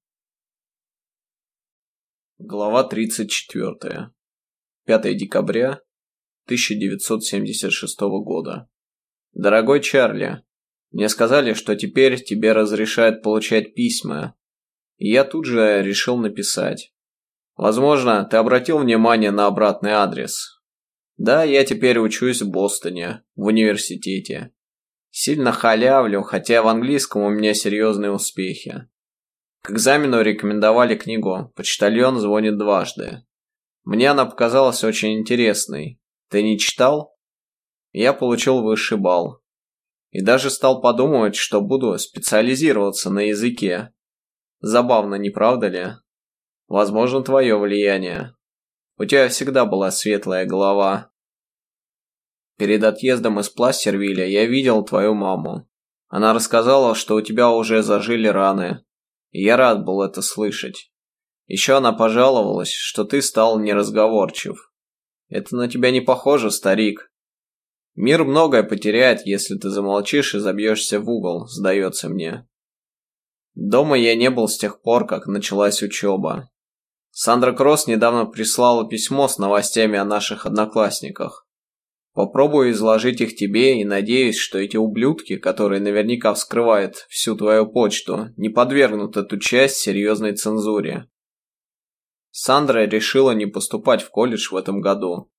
Глава 34. 5 декабря 1976 года. Дорогой Чарли, мне сказали, что теперь тебе разрешают получать письма. И я тут же решил написать. Возможно, ты обратил внимание на обратный адрес. Да, я теперь учусь в Бостоне, в университете. Сильно халявлю, хотя в английском у меня серьезные успехи. К экзамену рекомендовали книгу «Почтальон звонит дважды». Мне она показалась очень интересной. Ты не читал? Я получил высший балл. И даже стал подумывать, что буду специализироваться на языке. Забавно, не правда ли? Возможно, твое влияние. У тебя всегда была светлая голова. Перед отъездом из Пластервилля я видел твою маму. Она рассказала, что у тебя уже зажили раны. И я рад был это слышать. Еще она пожаловалась, что ты стал неразговорчив. Это на тебя не похоже, старик. Мир многое потеряет, если ты замолчишь и забьешься в угол, сдается мне. Дома я не был с тех пор, как началась учеба. Сандра Кросс недавно прислала письмо с новостями о наших одноклассниках. Попробую изложить их тебе и надеюсь, что эти ублюдки, которые наверняка вскрывают всю твою почту, не подвергнут эту часть серьезной цензуре. Сандра решила не поступать в колледж в этом году.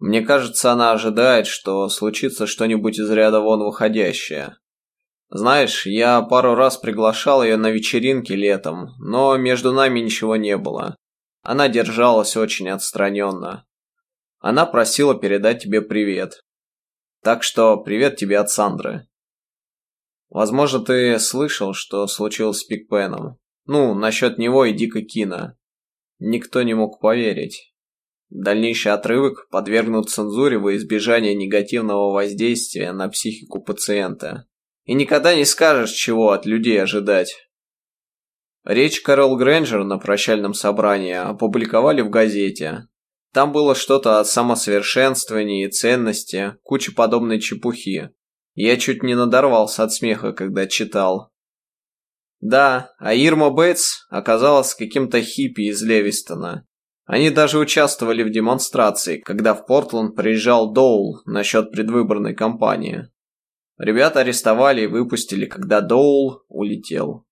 Мне кажется, она ожидает, что случится что-нибудь из ряда вон выходящее. Знаешь, я пару раз приглашал ее на вечеринки летом, но между нами ничего не было. Она держалась очень отстраненно. Она просила передать тебе привет. Так что привет тебе от Сандры. Возможно, ты слышал, что случилось с Пикпеном. Ну, насчет него и Дика Кина. Никто не мог поверить. Дальнейший отрывок подвергнут цензуре во избежание негативного воздействия на психику пациента. И никогда не скажешь, чего от людей ожидать. Речь Кэрол Грэнджер на прощальном собрании опубликовали в газете. Там было что-то о самосовершенствовании и ценности, куча подобной чепухи. Я чуть не надорвался от смеха, когда читал. Да, а Ирма Бейтс оказалась каким-то хиппи из Левистона. Они даже участвовали в демонстрации, когда в Портленд приезжал Доул насчет предвыборной кампании. Ребята арестовали и выпустили, когда Доул улетел.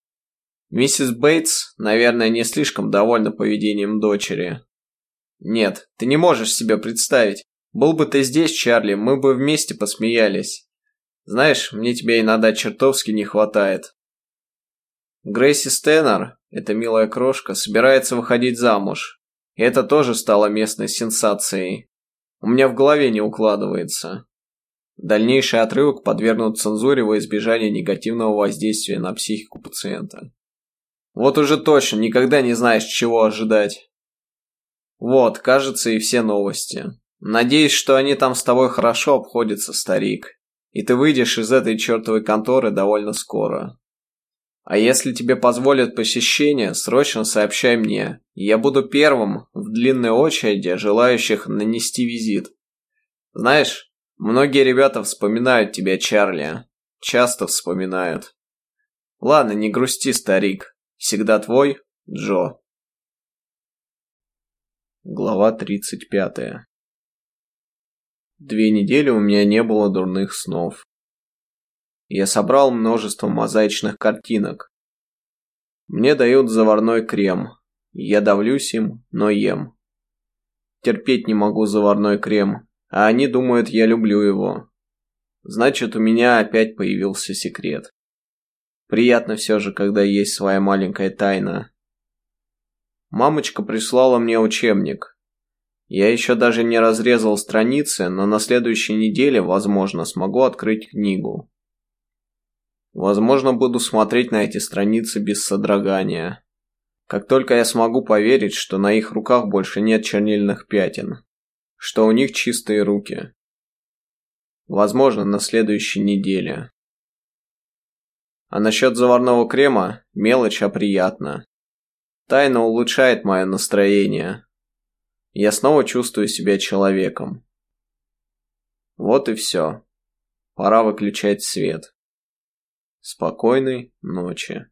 Миссис Бейтс, наверное, не слишком довольна поведением дочери. Нет, ты не можешь себе представить. Был бы ты здесь, Чарли, мы бы вместе посмеялись. Знаешь, мне тебя иногда чертовски не хватает. Грейси Стэннер, эта милая крошка, собирается выходить замуж. И это тоже стало местной сенсацией. У меня в голове не укладывается. Дальнейший отрывок подвергнут цензуре во избежание негативного воздействия на психику пациента. Вот уже точно никогда не знаешь, чего ожидать. Вот, кажется, и все новости. Надеюсь, что они там с тобой хорошо обходятся, старик. И ты выйдешь из этой чертовой конторы довольно скоро. А если тебе позволят посещение, срочно сообщай мне. Я буду первым в длинной очереди желающих нанести визит. Знаешь, многие ребята вспоминают тебя, Чарли. Часто вспоминают. Ладно, не грусти, старик. Всегда твой, Джо. Глава 35. Две недели у меня не было дурных снов. Я собрал множество мозаичных картинок. Мне дают заварной крем. Я давлюсь им, но ем. Терпеть не могу заварной крем, а они думают, я люблю его. Значит, у меня опять появился секрет. Приятно все же, когда есть своя маленькая тайна. Мамочка прислала мне учебник. Я еще даже не разрезал страницы, но на следующей неделе, возможно, смогу открыть книгу. Возможно, буду смотреть на эти страницы без содрогания. Как только я смогу поверить, что на их руках больше нет чернильных пятен, что у них чистые руки. Возможно, на следующей неделе. А насчет заварного крема – мелочь, а приятно. Тайна улучшает мое настроение. Я снова чувствую себя человеком. Вот и все. Пора выключать свет. Спокойной ночи.